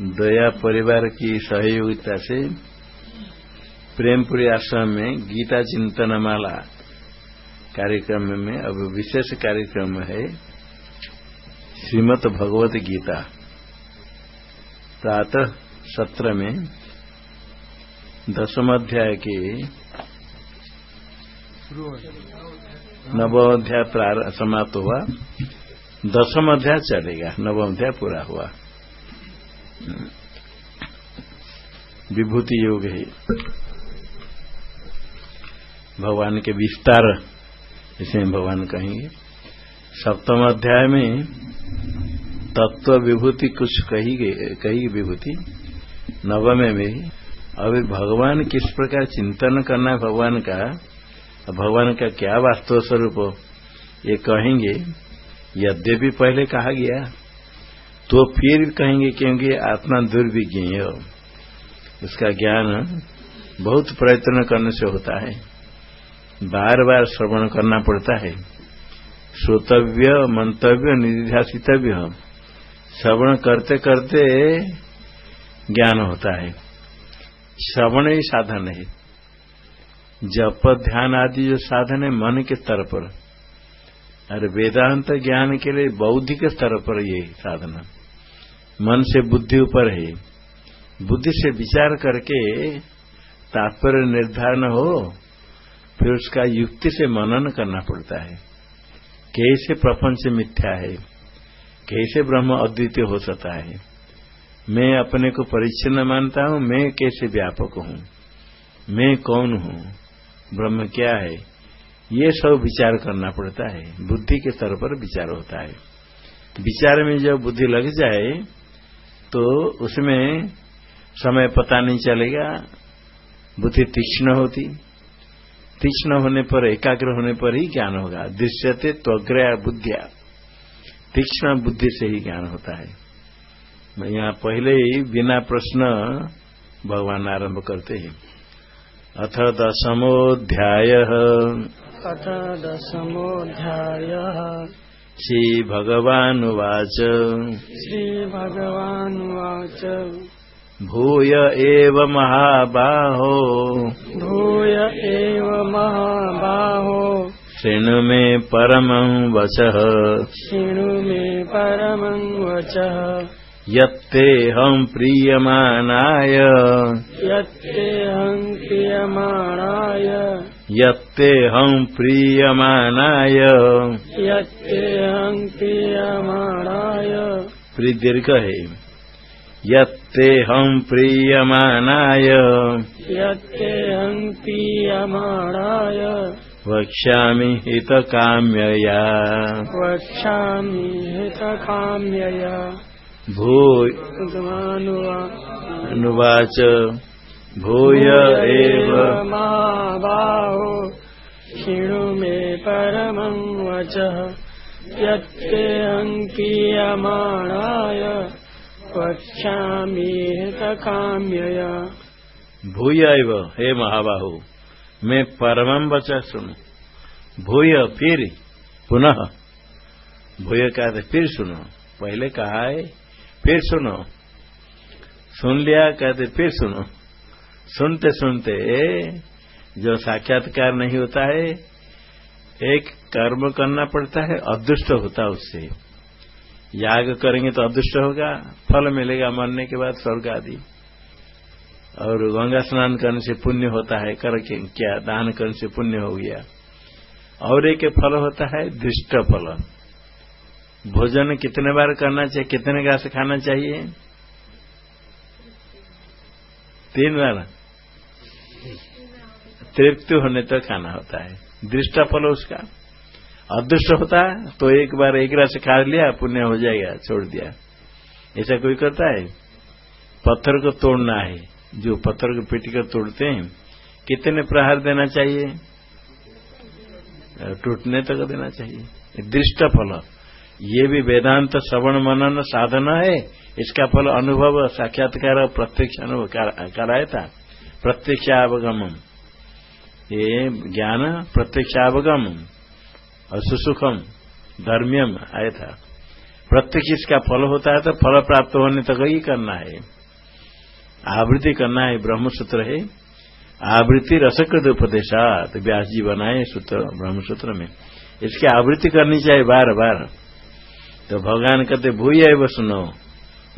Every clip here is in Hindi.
दया परिवार की सहयोगिता से प्रेमपुरी आश्रम में गीता चिंतन माला कार्यक्रम में, अब विशेष कार्यक्रम है श्रीमद भगवत गीता। प्रातः सत्र में दसम अध्याय के नवोध्याय समाप्त हुआ। दसम अध्याय चलेगा नवम अध्याय पूरा हुआ। विभूति योग है। भगवान के विस्तार इसमें भगवान कहेंगे। सप्तम अध्याय में तत्व विभूति कुछ कही कही विभूति। नवमे में, अभी भगवान किस प्रकार चिंतन करना है भगवान का भगवान का क्या वास्तव स्वरूप, ये कहेंगे। यद्यपि पहले कहा गया तो फिर कहेंगे क्योंकि आत्मा दुर्विज्ञ उसका ज्ञान बहुत प्रयत्न करने से होता है। बार बार श्रवण करना पड़ता है। श्रोतव्य, मंतव्य, निधिध्यासितव्य श्रवण करते करते ज्ञान होता है। श्रवण ही साधन है। जप, ध्यान आदि जो साधन है मन के स्तर पर। और वेदांत ज्ञान के लिए बौद्धिक स्तर पर ये साधना। मन से बुद्धि ऊपर है। बुद्धि से विचार करके तात्पर्य निर्धारण हो, फिर उसका युक्ति से मनन करना पड़ता है। कैसे प्रपंच मिथ्या है? कैसे ब्रह्म अद्वितीय हो सकता है? मैं अपने को परिच्छिन्न मानता हूँ, मैं कैसे व्यापक हूँ? मैं कौन हूँ? ब्रह्म क्या है? ये सब विचार करना पड़ता है। बुद्धि के स्तर पर विचार होता है। विचार में जब बुद्धि लग जाए तो उसमें समय पता नहीं चलेगा। बुद्धि तीक्ष्ण होती। तीक्ष्ण होने पर, एकाग्र होने पर ही ज्ञान होगा। दृश्यते त्वग्रया बुद्धिया। तीक्ष्ण बुद्धि से ही ज्ञान होता है। यहाँ पहले ही बिना प्रश्न भगवान आरंभ करते हैं। अथ दशमोध्याय। अथ दशमोऽध्यायः श्रीभगवानुवाच। श्रीभगवानुवाच। भूय एव महाबाहो। भूय एव महाबाहो। शृणु मे परमं वचः। शृणु मे परमं वचः। यत्तेऽहं प्रीयमाणाय। यत्तेऽहं क्रियमाणाय यत्तेऽहं प्रीयमाणाय। यत्तेऽहं क्रियमाणाय प्रीदीर्घ है यत्तेऽहं प्रीयमाणाय। यत्तेऽहं क्रियमाणाय वक्ष्यामि हितकाम्यया। वक्ष्यामि हितकाम्यया। अनुवाच। भूय एव। महाबाहो शृणु मे परमं वचः। यत्तेऽहं क्रियमाणाय वक्ष्यामि हितकाम्यया। भूय एव। हे महाबाहु मैं परमम वचन सुनो। भूय फिर पुनः। भूय कहते फिर सुनो। पहले कहा है फिर सुनो। सुन लिया कहते फिर सुनो। सुनते सुनते जो साक्षात्कार नहीं होता है, एक कर्म करना पड़ता है, अदृष्ट होता उससे। याग करेंगे तो अदृष्ट होगा, फल मिलेगा मरने के बाद स्वर्ग आदि। और गंगा स्नान करने से पुण्य होता है करके क्या दान करने से पुण्य हो गया। और एक फल होता है, दृष्ट फल। भोजन कितने बार करना चाहिए, कितने घास खाना चाहिए? तीन बार। तृप्ति होने तक खाना होता है। दृष्ट फल उसका। अदृष्ट होता है तो एक बार एक राशि खा लिया, पुण्य हो जाएगा, छोड़ दिया। ऐसा कोई करता है? पत्थर को तोड़ना है। जो पत्थर को पीट कर तोड़ते हैं, कितने प्रहार देना चाहिए? टूटने तक देना चाहिए। दृष्ट फल। ये भी वेदांत श्रवण मनन साधना है। इसका फल अनुभव, साक्षात्कार प्रत्यक्ष अनुभव कराया था। प्रत्यक्षावगम ये ज्ञान प्रत्यक्षावगम और सुसुखम, धर्म्यम आया था। प्रत्यक्ष इसका फल होता है तो फल प्राप्त होने तक ही करना है। आवृत्ति करना है, ब्रह्मसूत्र है। आवृत्ति रसकृत उपदेशात व्यास जी बनाए सूत्र, ब्रह्मसूत्र में। इसकी आवृत्ति करनी चाहिए बार बार तो भगवान कहते, भूय है सुनो,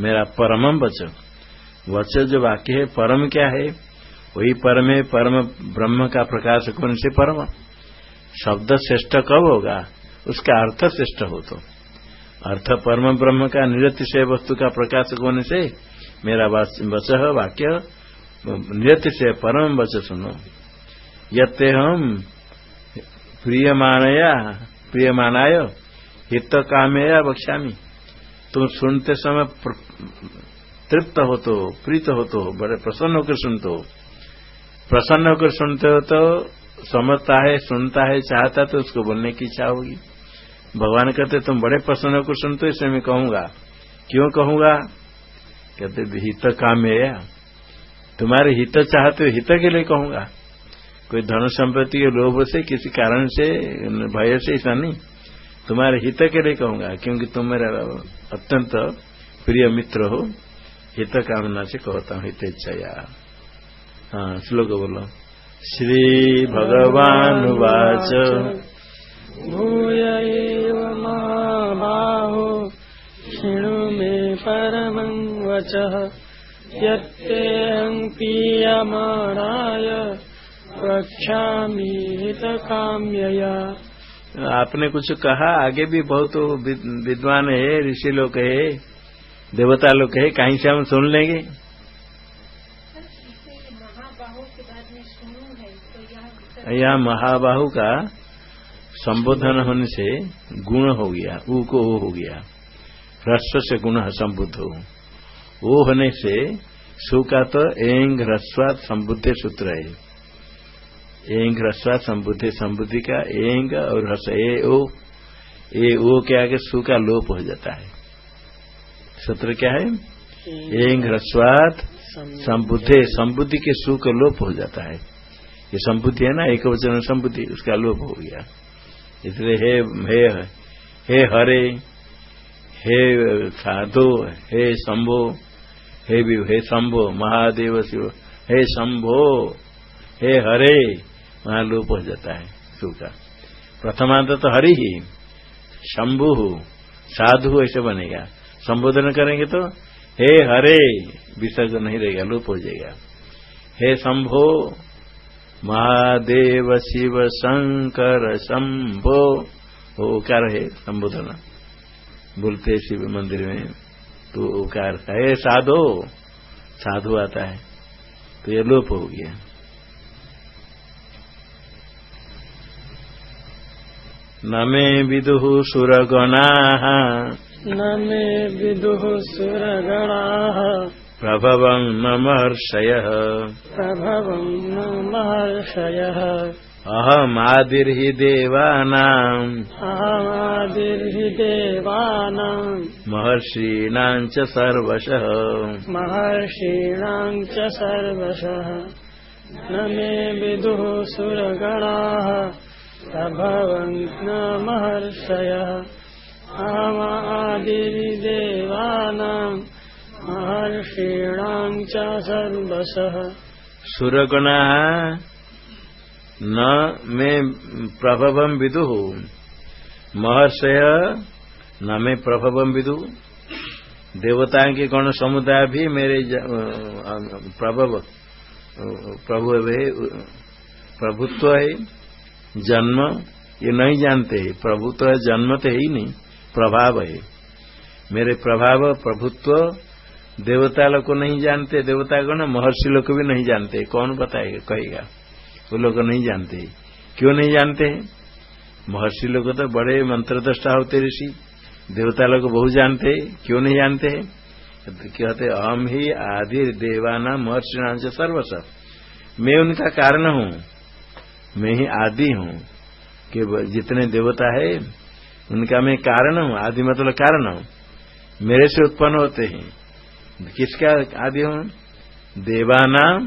मेरा परमम वचन। वचन जो वाक्य है, परम क्या है? वही परम परम ब्रह्म का प्रकाश कौन से परम? शब्द श्रेष्ठ कब होगा? उसका अर्थ श्रेष्ठ हो तो। अर्थ परम ब्रह्म का निरतिशय वस्तु का प्रकाश होने से? मेरा वच वाक्य। निरतिशय परम वच सुनो। यते हम प्रियमाणया, प्रियमाणाय हित कामया बख्शामी तुम सुनते समय तृप्त हो तो प्रीत हो तो बड़े प्रसन्न होकर सुनते हो। प्रसन्न होकर सुनते हो तो समझता है, सुनता है, चाहता तो उसको बोलने की इच्छा होगी। भगवान कहते, तुम बड़े प्रसन्न होकर सुनते हो, इसे मैं कहूँगा। क्यों कहूँगा? कहते, हित काम है तुम्हारे हित चाहते हो, हित के लिए कहूँगा। कोई धन संपत्ति के लोभ से, किसी कारण से, भय से, ऐसा नहीं। तुम्हारे हित के लिए कहूँगा, क्योंकि तुम मेरा अत्यंत प्रिय मित्र हो। हित कामना से कहता हूँ हित इच्छा हाँ श्लोक बोलो। श्री भगवान वाच। भूय महाबाहो शृणु मे परमं वचः। यत्तेऽहं पीयमाणाय वक्ष्यामि हितकाम्यया आपने कुछ कहा आगे भी बहुत विद्वान है ऋषि लोग है देवता लोग है कहीं से हम सुन लेंगे? यहाँ महाबाहु का संबोधन होने से गुण हो गया ऊ को ओ हो गया। ह्रस्व से गुण संबुद्ध हो। वो होने से सु का तो एंग ह्रस्वाद संबुद्ध सूत्र है। एंग ह्रस्वाद संबुद्धि संबुद्धि का एंग और ह्रस्व ए ओ। ए ओ के आगे सु का लोप हो जाता है। सूत्र क्या है? एंग ह्रस्वाद संबुद्धे संबुद्धि के सु का लोप हो जाता है। ये संबुद्धि है ना एक वचन संबुद्धि, उसका लोप हो गया। इसलिए हे हे हे हरे, हे साधो, हे शंभो, हे भी हे शंभो, महादेव शिव, हे शंभो, हे हरे, वहाँ लोप हो जाता है, शिव का। प्रथमांत तो हरि ही, शंभु, साधु ऐसे बनेगा। संबोधन करेंगे तो हे हरे, विसर्जन नहीं रहेगा लोप हो जाएगा। हे शंभो महादेव शिव शंकर शंभो। ओकार है, संबोधन। बोलते शिव मंदिर में तो ओकार है, साधो। साधु आता है तो ये लोप हो गया। न मे विदु सुरगणा। न मे प्रभवं न महर्षयः प्रभवं न महर्षयः अहमादिर्हि देवानाम्। अहमादिर्हि देवानाम्। महर्षीणां च सर्वशः। महर्षीणां च सर्वशः। न मे विदुः सुरगणाः। प्रभवन् न महर्षयः। अहमादिर्हि देवानाम् सुरगणा न मे प्रभवम विदु। महर्षय न मे प्रभवम विदु। देवताओं के गण समुदाय भी मेरे प्रभव प्रभु प्रभुत्व है जन्म, ये नहीं जानते है प्रभुत्व जन्म तो है ही नहीं प्रभाव है मेरे प्रभाव, प्रभुत्व देवता लोग को नहीं जानते देवता गण महर्षि लोग को भी नहीं जानते। कौन बताएगा, कहेगा? वो लोग नहीं जानते। क्यों नहीं जानते? महर्षि लोग तो बड़े मंत्र दृष्टा होते ऋषि। देवता लोग बहुत जानते। क्यों नहीं जानते? कहते हम ही आदि देवाना महर्षि नाम से सर्वस मैं उनका कारण हूँ। मैं ही आदि हूँ। कि जितने देवता है, उनका मैं कारण हूँ, आदि मतलब कारण हूँ। मेरे से उत्पन्न होते हैं। किसका आदि हूँ देवानाम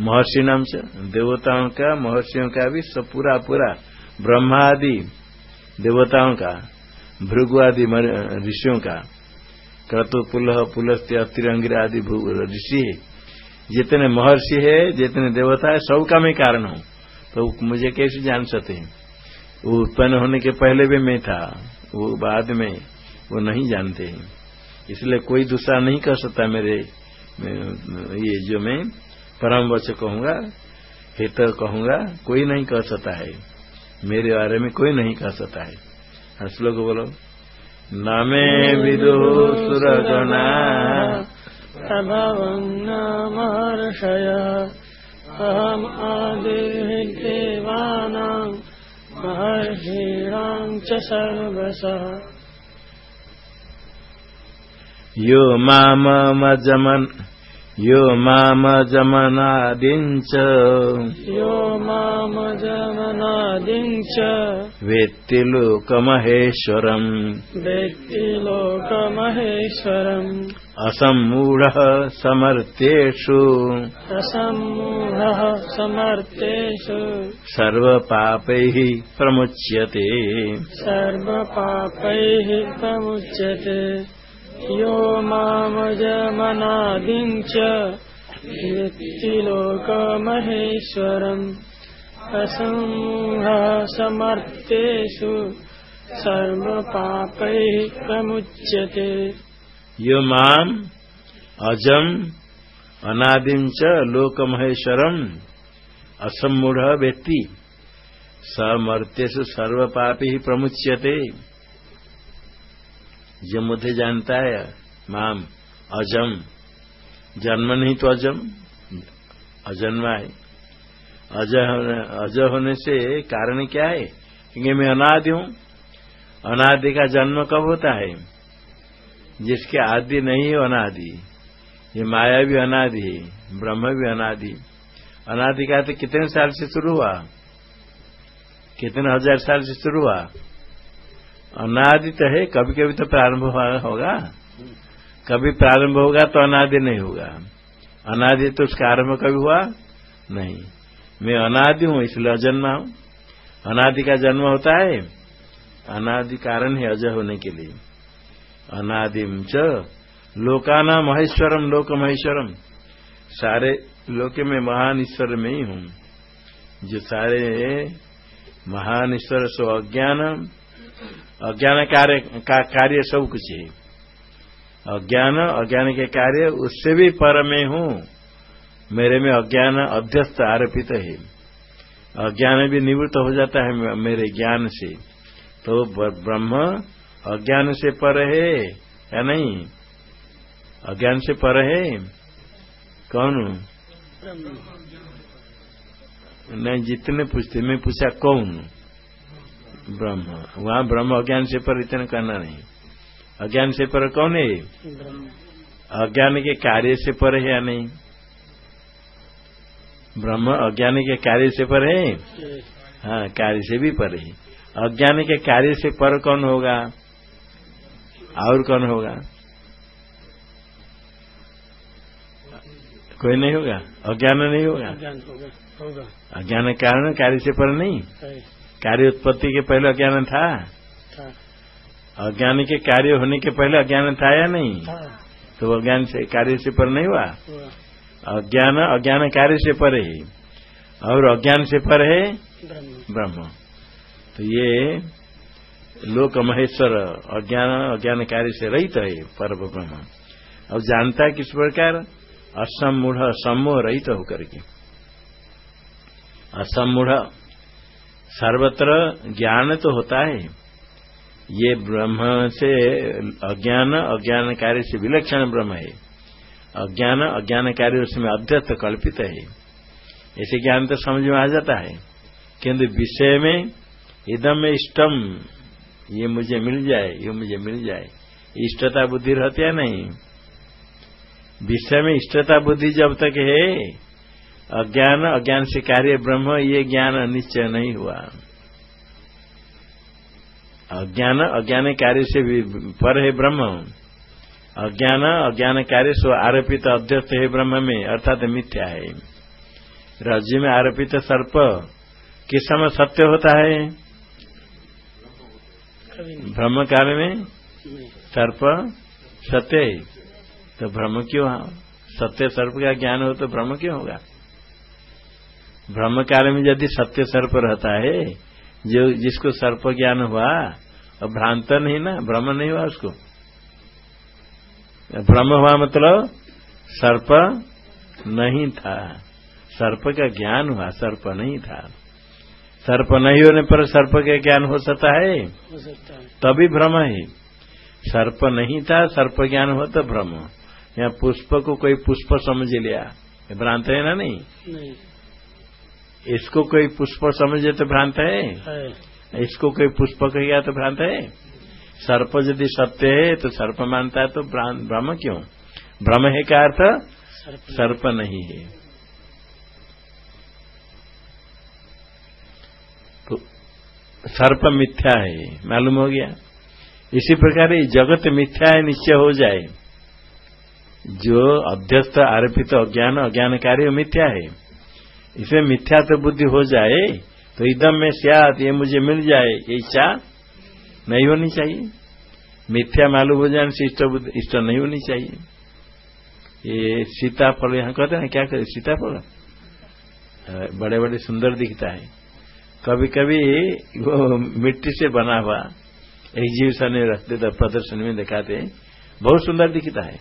महर्षि नाम से। देवताओं का, महर्षियों का भी सब पूरा पूरा ब्रह्मा आदि देवताओं का भृगु आदि ऋषियों का क्रतु पुलह पुलस्त्य तिरंगिर आदि ऋषि है। जितने महर्षि है, जितने देवता है, सबका मैं कारण हूँ। तो मुझे कैसे जान सकते हैं? वो उत्पन्न होने के पहले भी मैं था, वो बाद में वो नहीं जानते हैं। इसलिए कोई दूसरा नहीं कर सकता मेरे ये जो मैं परम वच कहूँगा, हित कहूँगा, कोई नहीं कह सकता है। मेरे बारे में कोई नहीं कह सकता है। हाँ श्लोक बोलो। न मे विदु सुरगणा महर्षय अहम आदिर्देवानां महर्षीणां च यो मामजमन् यो मामजमनादिञ्च यो मामजमनादिञ्च वेत्ति लोकमहेश्वरम्। वेत्ति लोकमहेश्वरम्। असम्मूढः समर्थेषु। असम्मूढः समर्थेषु। सर्वपापैः प्रमुच्यते। सर्वपापैः प्रमुच्यते। यो मामजमनादिम् च लोकमहेश्वरम् असमूहः समर्थेषु सर्वपापैः प्रमुच्यते। यो माम अजम अनादिम च लोकमहेश्वरम असमूढ़ व्यक्ति समर्थ्यु सर्वपापी ही प्रमुच्यते जो मुझे जानता है, माम, अजम। जन्म नहीं तो अजम अजन्मा है अज अज होने से कारण क्या है? क्योंकि मैं अनादि हूँ। अनादि का जन्म कब होता है? जिसके आदि नहीं है अनादि। ये माया भी अनादि है, ब्रह्म भी अनादि। अनादि का तो कितने साल से शुरू हुआ? कितने हज़ार साल से शुरू हुआ? अनादि तो है कभी कभी तो प्रारंभ होगा। कभी प्रारंभ होगा तो अनादि नहीं होगा। अनादि तो उसका आरंभ कभी हुआ? नहीं। मैं अनादि हूँ, इसलिए अजन्मा हूँ। अनादि का जन्म होता है। अनादि कारण है अजय होने के लिए। अनादिम च लोकाना महेश्वरम, लोक महेश्वरम। सारे लोके में महान ईश्वर में ही हूँ। जो सारे महान ईश्वर सो अज्ञान अज्ञान कार्य का कार्य सब कुछ है। अज्ञान अज्ञान के कार्य उससे भी पर में हूँ। मेरे में अज्ञान अध्यस्त आरोपित है। अज्ञान भी निवृत्त हो जाता है मेरे ज्ञान से। तो ब्रह्म अज्ञान से पर है या नहीं? अज्ञान से पर है? कौन? नहीं जितने पूछते मैं पूछा कौन? ब्रह्म। वहाँ ब्रह्म अज्ञान से पर इतना करना नहीं। अज्ञान से पर कौन है? अज्ञान के कार्य से पर है या नहीं? ब्रह्म अज्ञान के कार्य से पर है? हाँ कार्य से भी पर है। अज्ञान के कार्य से पर कौन होगा? और कौन होगा? कोई नहीं होगा? अज्ञान नहीं होगा? अज्ञान कारण कार्य से पर नहीं? कार्य उत्पत्ति के पहले अज्ञान था? अज्ञान के कार्य होने के पहले अज्ञान था या नहीं? तो अज्ञान से कार्य से पर नहीं हुआ? अज्ञान अज्ञान कार्य से पर है। और अज्ञान से पर है? ब्रह्म। तो ये लोक महेश्वर अज्ञान अज्ञान कार्य से रहित है पर ब्रह्म। अब जानता है किस प्रकार? असमूढ़ सम्मोह रहित होकर के। असमूढ़ सर्वत्र ज्ञान तो होता है। ये ब्रह्म से अज्ञान अज्ञान कार्य से विलक्षण ब्रह्म है। अज्ञान अज्ञान कार्य उसमें अध्यस्त कल्पित है। ऐसे ज्ञान तो समझ में आ जाता है। किंतु विषय में इदम इष्टम, ये मुझे मिल जाए, ये मुझे मिल जाए। इष्टता बुद्धि रहती है नहीं। विषय में इष्टता बुद्धि जब तक है अज्ञान अज्ञान से कार्य ब्रह्म, ये ज्ञान निश्चय नहीं हुआ। अज्ञान अज्ञान कार्य से भी पर है ब्रह्म। अज्ञान अज्ञान कार्य स्व आरोपित अध्यस्त है ब्रह्म में, अर्थात मिथ्या है। राज्य में आरोपित सर्प, किस समय सत्य होता है? ब्रह्म काल में? सर्प, सत्य है। तो भ्रम क्यों? सत्य, सर्प का ज्ञान हो तो भ्रम क्यों होगा? भ्रम काल में यदि सत्य सर्प रहता है जो जिसको सर्प ज्ञान हुआ और भ्रांत नहीं ना भ्रम नहीं हुआ उसको। भ्रम हुआ मतलब सर्प नहीं था। सर्प का ज्ञान हुआ सर्प नहीं था। सर्प नहीं होने पर सर्प का ज्ञान हो सकता है? है तभी भ्रम है। सर्प नहीं था सर्प ज्ञान हो तो भ्रम। यहाँ पुष्प को कोई पुष्प समझ लिया। भ्रांत है ना नहीं? नहीं। इसको कोई पुष्प समझे तो भ्रांत है। है। इसको कोई पुष्प कहेगा तो भ्रांत है। सर्प यदि सत्य है तो सर्प मानता है तो भ्रम क्यों? भ्रम है क्या अर्थ? सर्प सर्प नहीं है। तो सर्प मिथ्या है मालूम हो गया? इसी प्रकार ये जगत मिथ्या है निश्चय हो जाए। जो अध्यस्त आरोपित अज्ञान अज्ञान कार्य मिथ्या है। इसमें मिथ्या तो बुद्धि हो जाए तो एकदम में सियात, ये मुझे मिल जाए, ये इच्छा नहीं होनी चाहिए। मिथ्या मालूम हो जाने से इष्ट इष्ट नहीं होनी चाहिए। ये सीताफल, यहाँ कहते हैं क्या कहते सीताफल? बड़े बड़े सुंदर दिखता है। कभी कभी वो मिट्टी से बना हुआ एग्जीबिशन में रखते थे प्रदर्शन में दिखाते हैं। बहुत सुंदर दिखता है।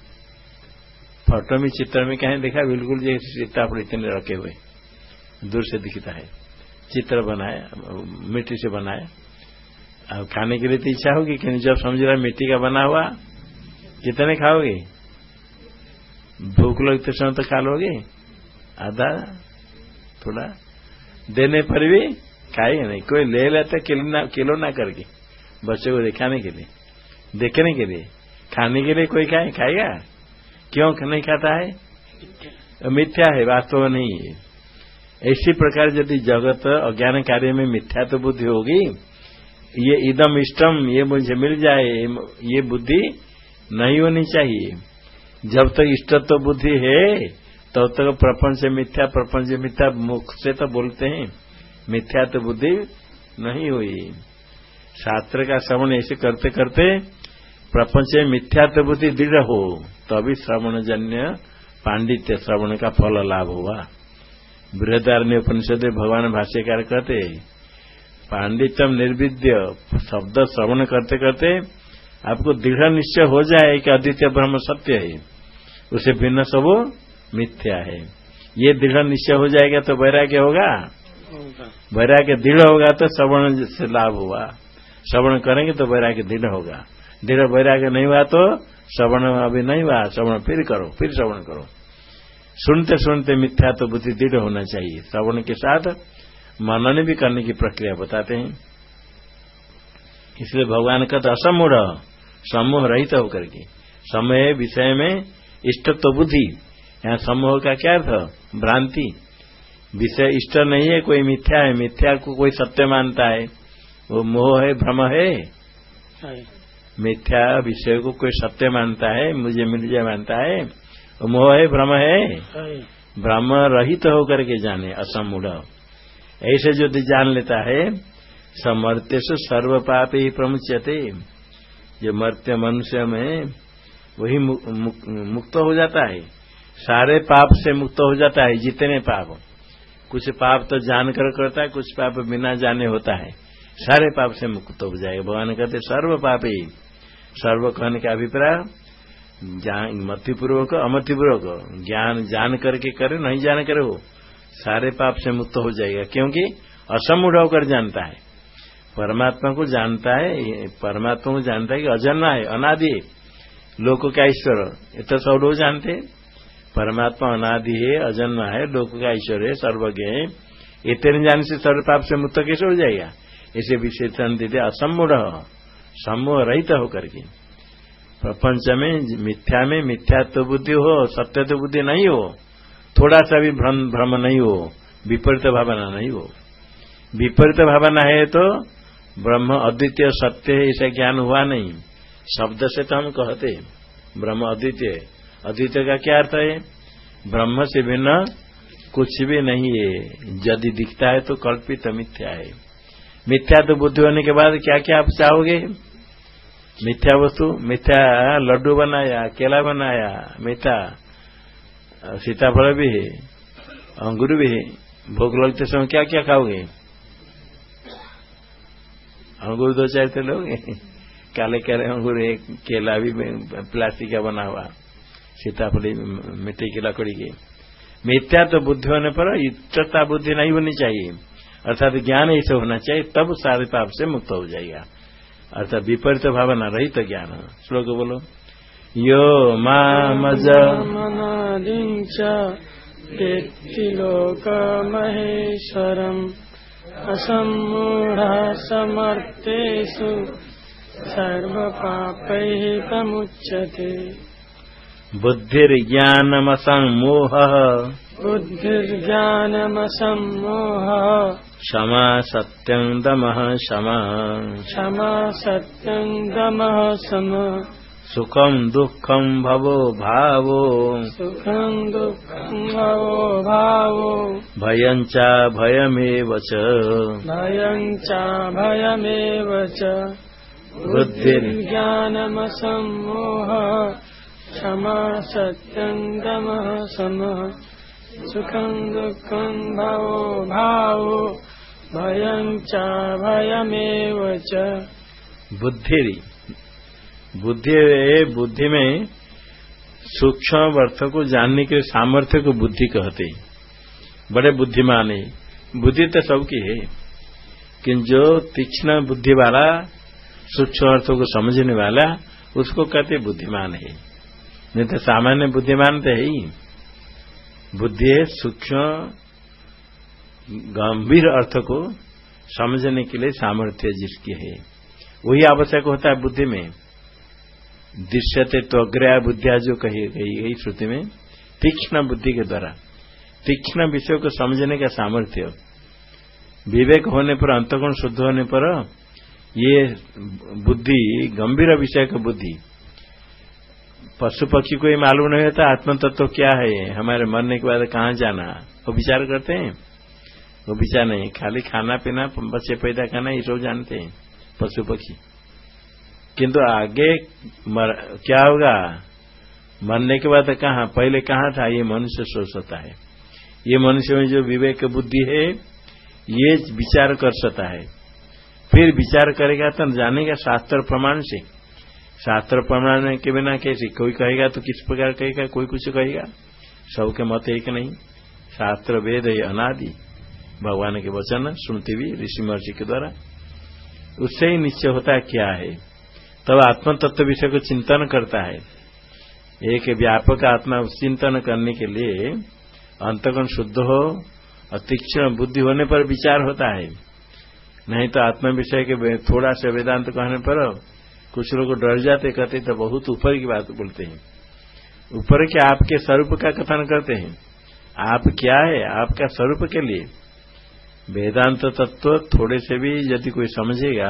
फ़ोटो में, चित्र में कहीं देखा, बिल्कुल जैसे सीताफल इतने रखे हुए। दूर से दिखता है। चित्र बनाया मिट्टी से बनाया अब खाने के लिए तो इच्छा होगी कि जब समझ रहा मिट्टी का बना हुआ, कितने खाओगे? भूख लगते समय तो खा लोगे। आधा थोड़ा देने पर भी खाएगा नहीं, कोई ले लेता किलो ना किलो ना करके, बच्चे को दिखाने के लिए, देखने के लिए। खाने के लिए कोई खाए, खाएगा? क्यों नहीं खाता है? मिथ्या है, वास्तव नहीं है। इसी प्रकार यदि जगत अज्ञान कार्य में मिथ्या तो बुद्धि होगी, ये इदम इष्टम, ये मुझे मिल जाए, ये बुद्धि नहीं होनी चाहिए। जब तक इष्टत्व बुद्धि है, तब तो तक प्रपंच मिथ्या प्रपंच मिथ्या मुख से तो बोलते हैं। मिथ्या तो बुद्धि नहीं हुई। शास्त्र का श्रवण ऐसे करते करते प्रपंच में मिथ्या तो बुद्धि दृढ़ हो, तभी श्रवण जन्य पांडित्य श्रवण का फल लाभ हुआ। बृहदारण्य उपनिषद भगवान भाष्यकार कहते, पांडित्यम निर्विद्य शब्द श्रवण करते करते आपको दृढ़ निश्चय हो जाए कि अद्वितीय ब्रह्म सत्य है। उसे भिन्न सब मिथ्या है। ये दृढ़ निश्चय हो जाएगा तो वैराग्य होगा? वैराग्य दृढ़ होगा तो श्रवण से लाभ हुआ। श्रवण करेंगे तो वैराग्य दृढ़ होगा। दृढ़ वैराग्य नहीं हुआ तो श्रवण अभी नहीं हुआ। श्रवण फिर करो, फिर श्रवण करो। सुनते सुनते मिथ्या तो बुद्धि दृढ़ होना चाहिए। श्रवण के साथ मनन भी करने की प्रक्रिया बताते हैं। इसलिए भगवान का तो असमूढ़ समूह रहित होकर के। समय विषय में इष्टत्व बुद्धि। यहाँ समूह का क्या अर्थ? भ्रांति। विषय इष्ट नहीं है कोई मिथ्या है। मिथ्या को कोई सत्य मानता है। वो मोह है भ्रम है। है मिथ्या विषय को कोई सत्य मानता है मुझे मिल जाए मानता है। वो मोह है भ्रम है? है। भ्रम रहित तो होकर के जाने असमूढ़। ऐसे जो जान लेता है समर्त्य से सर्व पाप ही प्रमुचते जो मर्त्य मनुष्य में वही मु, मु, मुक्त हो जाता है। सारे पाप से मुक्त हो जाता है जितने पाप। कुछ पाप तो जानकर करता है कुछ पाप बिना जाने होता है। सारे पाप से मुक्त हो जाएगा भगवान कहते सर्व पाप ही सर्व कहने का अभिप्राय जान मतिपूर्वक, अमतिपूर्वक। ज्ञान जान करके करे, नहीं जान करे हो सारे पाप से मुक्त हो जाएगा। क्योंकि असमूढ़ होकर जानता है। परमात्मा को जानता है परमात्मा को जानता है कि अजन्ना है, अनादि लोक का ईश्वर, ये तो सब लोग जानते हैं। परमात्मा अनादि है, अजन्मा है, लोक का ईश्वर है, सर्वज्ञ है। इतने जान से सर्व पाप से मुक्त कैसे हो जाएगा? इसे विशेषण देते असमूढ़ समूह रहित होकर के। प्रपंच में मिथ्या में मिथ्यात्व बुद्धि हो सत्य तो बुद्धि नहीं हो, थोड़ा सा भी भ्रम भ्रम नहीं हो, विपरीत भावना नहीं हो। विपरीत भावना है तो ब्रह्म अद्वितीय सत्य है, इसे ज्ञान हुआ नहीं। शब्द से तो हम कहते ब्रह्म अद्वितीय अद्वितीय का क्या अर्थ है? ब्रह्म से भिन्न कुछ भी नहीं है। यदि दिखता है तो कल्पित मिथ्या है। मिथ्या तो बुद्धि होने के बाद क्या क्या आप चाहोगे? मिथ्या वस्तु, मिथ्या लड्डू बनाया, केला बनाया, मीठा, सीताफल भी है, अंगूर भी है, भोग लगते समय क्या क्या खाओगे? अंगूर दो चार तो लोगे। काले काले अंगूर एक केला भी प्लास्टिक का बना हुआ, सीताफली मिट्टी की लकड़ी की। मिथ्या तो बुद्धि होने पर इच्छता बुद्धि नहीं होनी चाहिए। अर्थात ज्ञान ऐसे होना चाहिए, तब सारे पाप से मुक्त हो जाएगा। अर्थात विपरीत भावना रही तो ज्ञान श्लोक बोलो। यो मामज। लोक महेश्वरम असमूढ़ समर्थेषु सर्वपापैः बुद्धिर्ज्ञानमसम्मोहः। बुद्धिर्ज्ञानमसम्मोहः। क्षमा सत्यं दमः क्षमा। क्षमा सत्यं दमः सम। सुखं दुःखं भवो भावो। सुखं दुःखं भवो भावो। भयं च भयमेव च। भयं च भयमेव च। बुद्धिर्ज्ञानमसम्मोह। क्षमा सत्यं दमः समः सुखं दुःखं भवो भावो, भयं च, भयमेव बुद्धि बुद्धि बुद्धि में सूक्ष्म अर्थ को जानने के सामर्थ्य को बुद्धि कहते बड़े बुद्धिमान है। बुद्धि तो सबकी है। कि जो तीक्ष्ण बुद्धि वाला, सूक्ष्म अर्थों को समझने वाला, उसको कहते बुद्धिमान है। नहीं तो सामान्य बुद्धिमान तो है ही। बुद्धि सूक्ष्म गंभीर अर्थ को समझने के लिए सामर्थ्य जिसकी है। वही आवश्यक होता है बुद्धि में। दृश्यते तो अग्रया बुद्धिया जो कही गई गई श्रुति में, तीक्ष्ण बुद्धि के द्वारा। तीक्ष्ण विषय को समझने का सामर्थ्य। विवेक होने पर, अंतगुण शुद्ध होने पर, ये बुद्धि, गंभीर विषय का बुद्धि पशु पक्षी को ही मालूम नहीं होता आत्म तत्व तो क्या है हमारे मरने के बाद कहाँ जाना? वो विचार करते हैं। वो विचार नहीं खाली खाना पीना बच्चे पैदा करना ये सब जानते हैं पशु पक्षी किंतु आगे मर, क्या होगा? मरने के बाद कहा? पहले कहाँ था? ये मनुष्य सोच सकता है। ये मनुष्य में जो विवेक बुद्धि है ये विचार कर सकता है। फिर विचार करेगा तो जानेगा शास्त्र प्रमाण से। शास्त्र प्रमाण के बिना कैसे? कोई कहेगा तो किस प्रकार कहेगा? कोई कुछ कहेगा? सबके मत एक नहीं। शास्त्र वेद है अनादि। भगवान के वचन सुनते भी ऋषि महर्षि के द्वारा। उससे ही निश्चय होता क्या है। तब आत्म तत्व विषय को चिंतन करता है। एक व्यापक आत्मा चिंतन करने के लिए अंतगण शुद्ध हो और बुद्धि होने पर विचार होता है। नहीं तो आत्म विषय के थोड़ा से वेदांत कहने पर कुछ लोग डर जाते, कहते तो बहुत ऊपर की बात बोलते हैं। ऊपर के आपके स्वरूप का कथन करते हैं। आप क्या है? आपका स्वरूप के लिए। वेदांत तत्व थोड़े से भी यदि कोई समझेगा,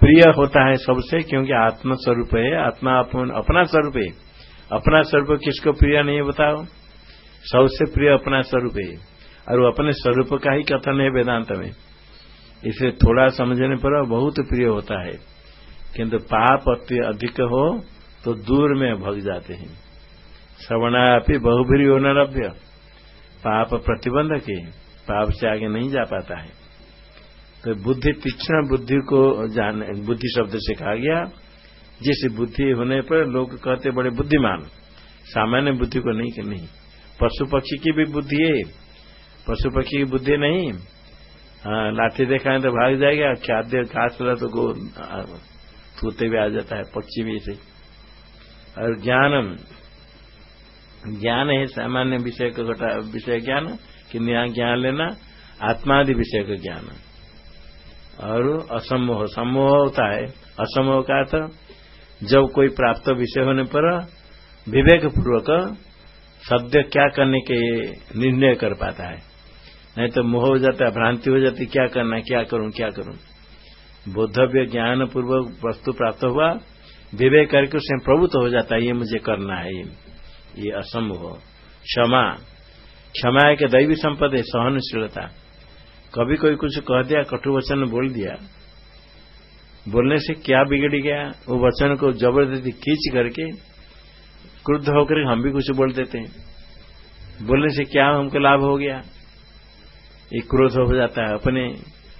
प्रिय होता है सबसे, क्योंकि आत्म स्वरूप है। आत्मा अपना स्वरूप है। अपना स्वरूप किसको प्रिय नहीं बताओ? सबसे प्रिय अपना स्वरूप है। और वो अपने स्वरूप का ही कथन है वेदांत में। इसे थोड़ा समझने पर बहुत प्रिय होता है। किंतु पाप अति अधिक हो तो दूर में भग जाते हैं। श्रवणापि बहुभरी होना लभ्य पाप प्रतिबंधक है, पाप से आगे नहीं जा पाता है। तो बुद्धि, तीक्ष्ण बुद्धि को जान, बुद्धि शब्द से कहा गया, जिस बुद्धि होने पर लोग कहते बड़े बुद्धिमान, सामान्य बुद्धि को नहीं कि नहीं। पशु पक्षी की भी बुद्धि है पशु पक्षी की बुद्धि नहीं। हाँ लाठी देखा है तो भाग जाएगा, खाद्य घास तो छूते भी आ जाता है पक्षी भी से। और ज्ञान ज्ञान है सामान्य विषय का घटा, विषय ज्ञान, कि नया ज्ञान लेना, आत्मादि विषय का ज्ञान। और असमोह सम्मोह होता है। असमोह का अर्थ, जब कोई प्राप्त विषय होने पर विवेक पूर्वक सद्य क्या करने के निर्णय कर पाता है। नहीं तो मोह हो जाता है, भ्रांति हो जाती क्या करना क्या करूँ क्या करूँ। बोधव्य ज्ञान पूर्वक वस्तु प्राप्त हुआ, विवेक करके उसमें प्रभुत्व तो हो जाता है, ये मुझे करना है, ये असंभव क्षमा क्षमा है कि दैवी संपद है, सहनशीलता। कभी कोई कुछ कह दिया कटु वचन बोल दिया, बोलने से क्या बिगड़ गया? वो वचन को ज़बरदस्ती खींच करके क्रुद्ध होकर हम भी कुछ बोल देते हैं। बोलने से क्या हमको लाभ हो गया? ये क्रोध हो जाता है अपने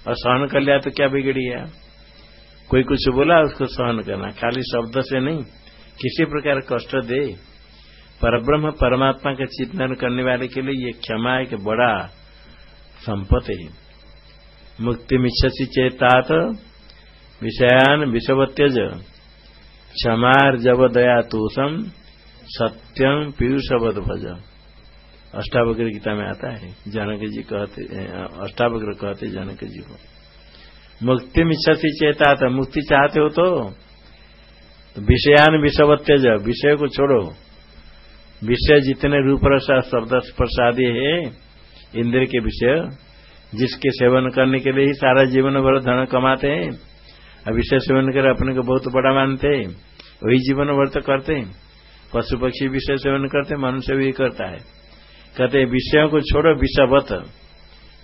और सहन कर लिया तो क्या बिगड़ गया कोई कुछ बोला उसको सहन करना, खाली शब्द से नहीं, किसी प्रकार कष्ट दे। परब्रह्म परमात्मा का चिंतन करने वाले के लिए ये क्षमा एक बड़ा संपत्ति है। मुक्ति मिच्छसी चेतात विषयान विषवत्यज क्षमार जब दया तोषम सत्यम पीयूषवद भज अष्टावक्र गीता में आता है, जनक जी कहते अष्टावक्र कहते जनक जी को। मुक्ति मिच्छसी चेता था मुक्ति चाहते हो तो विषयान विषवत्यज, विषय को छोड़ो। विषय जितने रूप रसा शब्द प्रसादी है, इंद्र के विषय, जिसके सेवन करने के लिए ही सारा जीवन भर धन कमाते हैं, और विषय सेवन कर अपने को बहुत बड़ा मानते हैं, वही जीवन भर तो करते हैं। पशु पक्षी विषय सेवन करते मनुष्य भी करता है। कहते विषयों को छोड़ो, विषवत।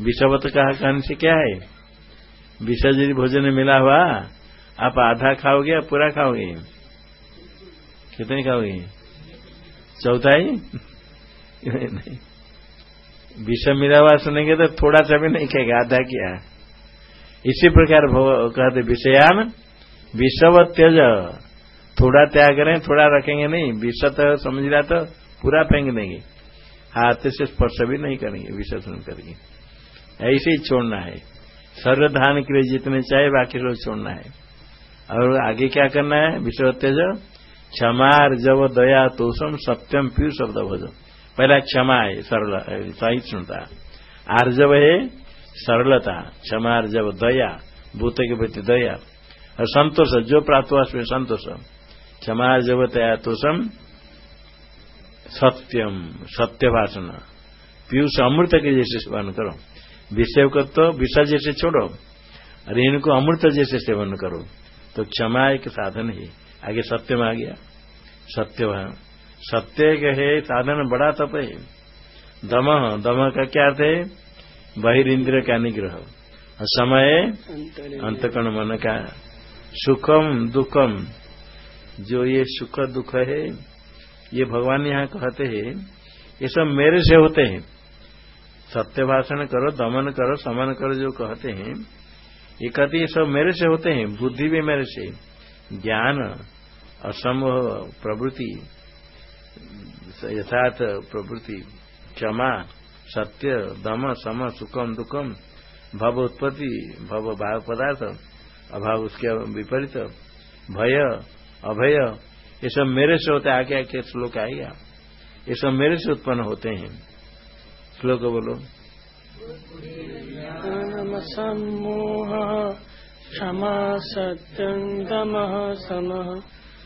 विषवत कहा, कहने से क्या है? विषय यदि भोजन मिला हुआ, आप आधा खाओगे या पूरा खाओगे? कितने खाओगे? चौथाई? नहीं। विषय मिला हुआ सुनेंगे तो थोड़ा सा भी नहीं कहेगा आधा क्या। इसी प्रकार कहते विषयान विषव त्यज थोड़ा त्याग करें, थोड़ा रखेंगे नहीं। विष तो समझ रहा तो पूरा फेंक देंगे। हाथ से स्पर्श भी नहीं करेंगे, विसर्जन करेंगे। ऐसे ही छोड़ना है। सर्वधान के लिए जितने चाहे बाकी लोग छोड़ना है। और आगे क्या करना है? विश्व तेज। क्षमार जब दया तोषम सत्यम प्यू शब्द भजो। पहला क्षमा है, सरल सही सुनता। आर्जव है, सरलता। क्षमा जब दया, भूत के प्रति दया। और संतोष, जो प्राप्त हुआ उसमें संतोष। क्षमा जब दया तोषम सत्यम सत्य भाषण पीयूष अमृत के जैसे सेवन करो। विषय को तो विषय जैसे छोड़ो, और इनको अमृत जैसे सेवन करो। तो क्षमा एक साधन है। आगे सत्य में आ गया। सत्य सत्य है, साधन बड़ा तप है। दम दम का क्या अर्थ है? बहिर्न्द्र का निग्रह। और समय अंतकण मन का। सुखम, दुखम। जो ये सुख दुख है ये भगवान यहाँ कहते हैं, ये सब मेरे से होते हैं। सत्य भाषण करो, दमन करो, समन करो, जो कहते हैं। ये कहते ये सब मेरे से होते हैं, बुद्धि भी मेरे से। ज्ञान असम प्रवृत्ति, यथार्थ प्रवृत्ति, क्षमा, सत्य, दम, सम, सुखम, दुखम, भव उत्पत्ति, भव भाव पदार्थ, अभाव उसके विपरीत, भय, अभय ये सब मेरे से होते आगे आके श्लोक आएगा ये सब मेरे से उत्पन्न होते हैं। श्लोक बोलो। सम्मोह क्षमा सत्यम दम सम।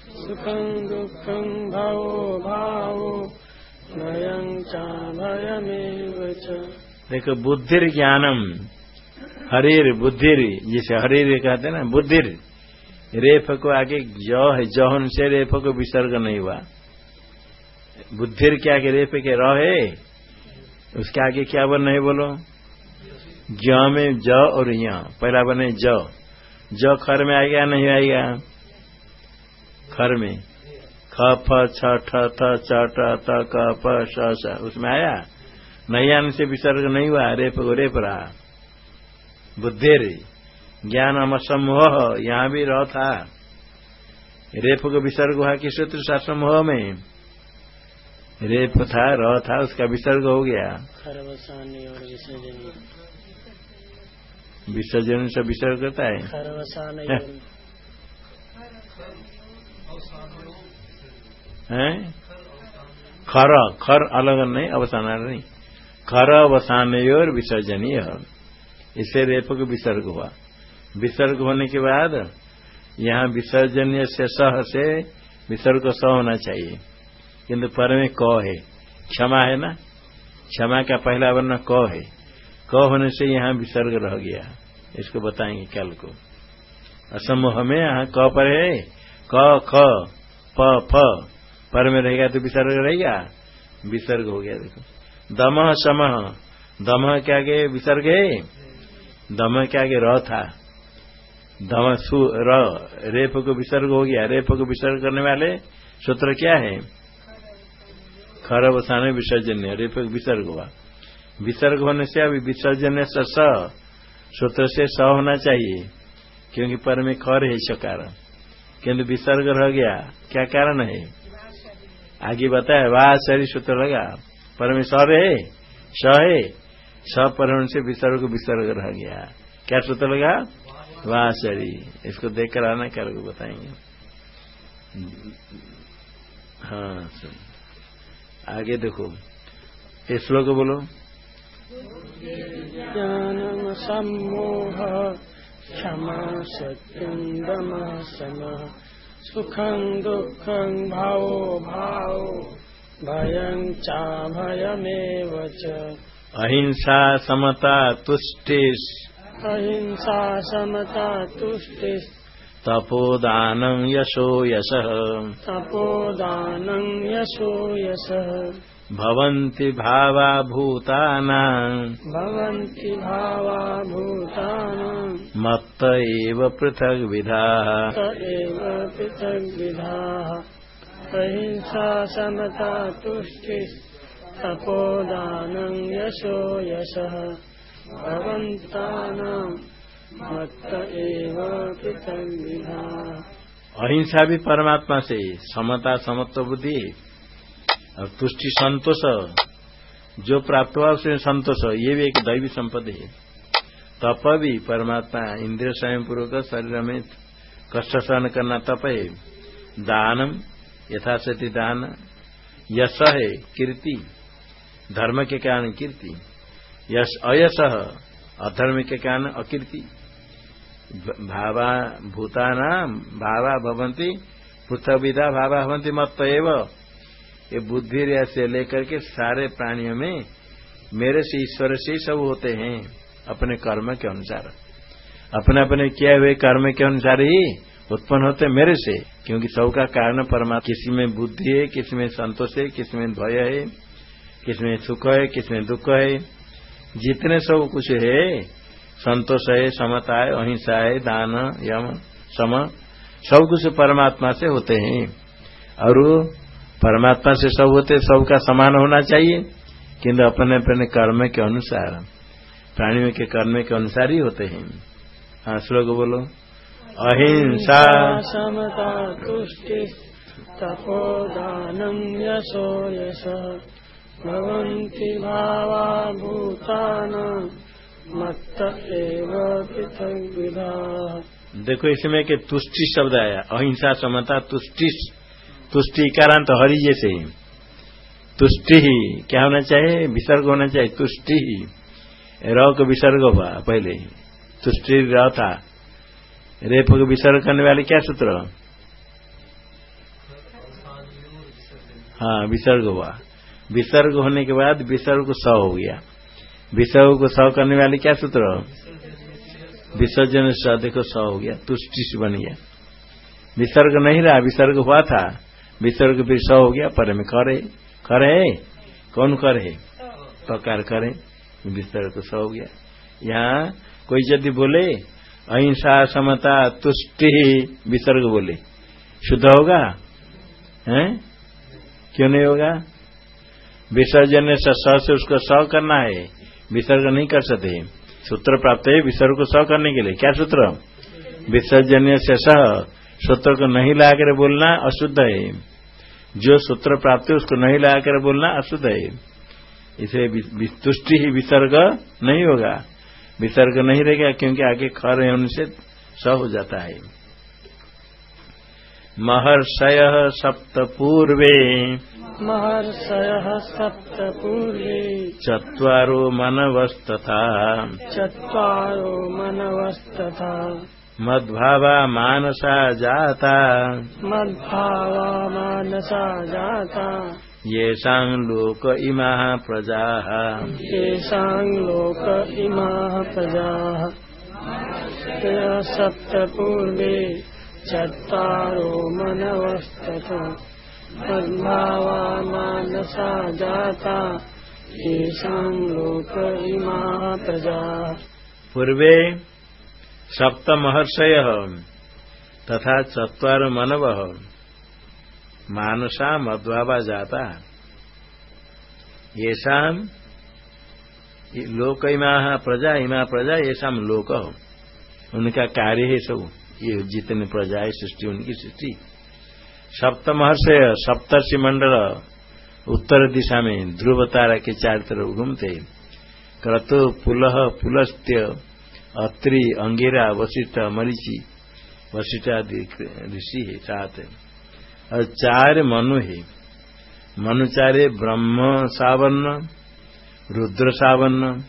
सुखं दुःखं भवो भावो भयं च भयमेव च। देखो बुद्धिर ज्ञानम हरीर बुद्धिर जिसे हरीर कहते हैं ना बुद्धिर। रेफ को आगे ज है जौन से रेफ को विसर्ग नहीं हुआ। बुद्धिर के आगे रेफ के र है? उसके आगे क्या बन है बोलो? ज में ज और य पहला बने ज। ज खर में आएगा नहीं आएगा? खर में। ख, फ, छ, ठ, थ, च, ट, त, क, प, श उसमें आया? नहीं आने से विसर्ग नहीं हुआ। रेप को रेप रहा। बुद्धि ज्ञान समूह यहाँ भी रह था। रेप को विसर्ग हुआ किस सूत्र समूह में। रेप था रह था उसका विसर्ग हो गया। विसर्जन। से विसर्ग करता है। हैं? खर खर अलग नहीं अवसान नहीं। खर अवसान और विसर्जनीय। इसे रेप को विसर्ग हुआ। विसर्ग होने के बाद यहाँ विसर्जनीय से सह से विसर्ग स होना चाहिए। किंतु पर में क है। क्षमा है ना? क्षमा का पहला वर्ण क है। क होने से यहाँ विसर्ग रह गया। इसको बताएँगे कल को। असमूह में यहाँ क पर है। क, ख, प, फ। पर में रहेगा तो विसर्ग रहेगा। विसर्ग हो गया, देखो। दम सम। दम क्या आगे विसर्ग है। दम क्या आगे र था। धम सु र रेप को विसर्ग हो गया। रेप को विसर्ग करने वाले सूत्र क्या है? खर बसाने विसर्जन रेप विसर्ग हुआ। विसर्ग होने से अभी विसर्जन से, स सूत्र से स होना चाहिए, क्योंकि पर में खर है सकार। किंतु विसर्ग रह गया। क्या कारण है? आगे बताया वाह शरीर सूत्र लगा। पर में सर है? स है। स पर से विसर्ग विसर्ग रह गया। क्या सूत्र लगा? शरीर इसको देखकर आना कर बताएँगे? हाँ सही आगे देखो। ये श्लोक बोलो। ज्ञानम सम्मोह क्षमा सत्यम दम सम सुखं दुःखं भावो भाव भयं चा। भयमेव अहिंसा समता तुष्टिस्। अहिंसा समता तुष्टिस् तपोदानं यशो यशः। तपोदानं यशो यशः। भवन्ति भावा भूतानाम् भवन्ति भावा भूतानां मत्त एव पृथग्विधाः। त एव पृथग्विधाः। अहिंसा समता तुष्टिस् तपोदानं यशो यशः अहिंसा भी परमात्मा से समता, समत्व, बुद्धि और तुष्टि, संतोष, जो प्राप्त हुआ उसमें संतोष, ये भी एक दैवी संपत्ति है। तप भी परमात्मा, इंद्रिय स्वयं पूर्वक शरीर में कष्ट सहन करना तप है। दानम, यथाशक्ति दान। यश है, कीर्ति। धर्म के कारण कीर्ति। यश, अयश। अधर्म के कारण अकीर्ति। भावा, भूताना भावा भवंती पृथक विधा भावा भवंती मत एव। ये बुद्धि से लेकर के सारे प्राणियों में मेरे से, ईश्वर से ही सब होते हैं, अपने कर्म के अनुसार। अपने अपने किए हुए कर्म के अनुसार ही उत्पन्न होते मेरे से, क्योंकि सबका कारण परमात्मा। किसी में बुद्धि है, किसी में संतोष है, किसी में भय है, किसी में सुख है, किसी में दुख है। जितने सब कुछ है, संतोष है, समता है, अहिंसा है, दान, यम, सम, सब कुछ परमात्मा से होते हैं। और परमात्मा से सब होते, सबका समान होना चाहिए। किंतु अपने अपने कर्म के अनुसार, प्राणियों के कर्म के अनुसार ही होते हैं। हाँ श्लोक बोलो। अहिंसा समता तुष्टि, तपोदानं यशो यश। भवन्ति भावा भूतानां मत्त एव पृथग्विधाः। देखो इसमें के तुष्टि शब्द आया। अहिंसा समता तुष्टि तुष्टि कारांत हरि जैसे ही। तुष्टि ही, क्या होना चाहिए? विसर्ग होना चाहिए। तुष्टि ही। र को विसर्ग हुआ पहले तुष्टि र था रेप को विसर्ग करने वाले क्या सूत्र? हाँ विसर्ग हुआ। विसर्ग होने के बाद विसर्ग को स हो गया। विसर्ग को स करने वाले क्या सूत्र विसर्जन से देखो स हो गया, तुष्टि बन गया। विसर्ग नहीं रहा, विसर्ग हुआ था। विसर्ग फिर स हो गया, पर में करे। करे? कौन करे? पकार करे। विसर्ग स हो गया। यहाँ कोई यदि बोले, अहिंसा, समता, तुष्टि, विसर्ग बोले, शुद्ध होगा? हैं? क्यों नहीं होगा? विसर्जन से स से उसको स करना है। विसर्ग नहीं कर सकते। सूत्र प्राप्त है विसर्ग को स करने के लिए। क्या सूत्र? विसर्जन से सह सूत्र को नहीं लाकर बोलना अशुद्ध है। जो सूत्र प्राप्त है उसको नहीं लाकर बोलना अशुद्ध है। इसे तुष्टि ही विसर्ग नहीं होगा। विसर्ग नहीं रहेगा क्योंकि आगे खर है उनसे स हो जाता है। महर्षय सप्त पूर्वे महर्षयः सप्त पूर्वे चत्वारो मनवस्तथा। चत्वारो मनवस्तथा। मद्भावा मानसा जाता। मद्भावा मानसा जाता। येषाम् लोक इमाः प्रजाः। येषां लोक इमाः प्रजाः। सप्त पूर्वे चत्वारो मनवस्तथा मानसा जाता। येषां लोक इमाः प्रजाः पूर्वे सप्तमहर्षय तथा चतर मनव मानसा मध्वाबा जाता। ये लोक इमा प्रजा इमा प्रजा ये लोक। उनका कार्य है सब ये जितने प्रजा है सृष्टि, उनकी सृष्टि। सप्तमहर्षय, सप्तर्षि मंडल, उत्तर दिशा में ध्रुव तारा के चार तरफ़ घूमते। क्रतु, पुलह, पुलस्त्य, अत्रि, अंगेरा वशिष्ठ मरीचि वशिष्ठ आदि ऋषि है, सात और चार मनु है। मनुचार्य ब्रह्म सावर्ण, रुद्र सावर्ण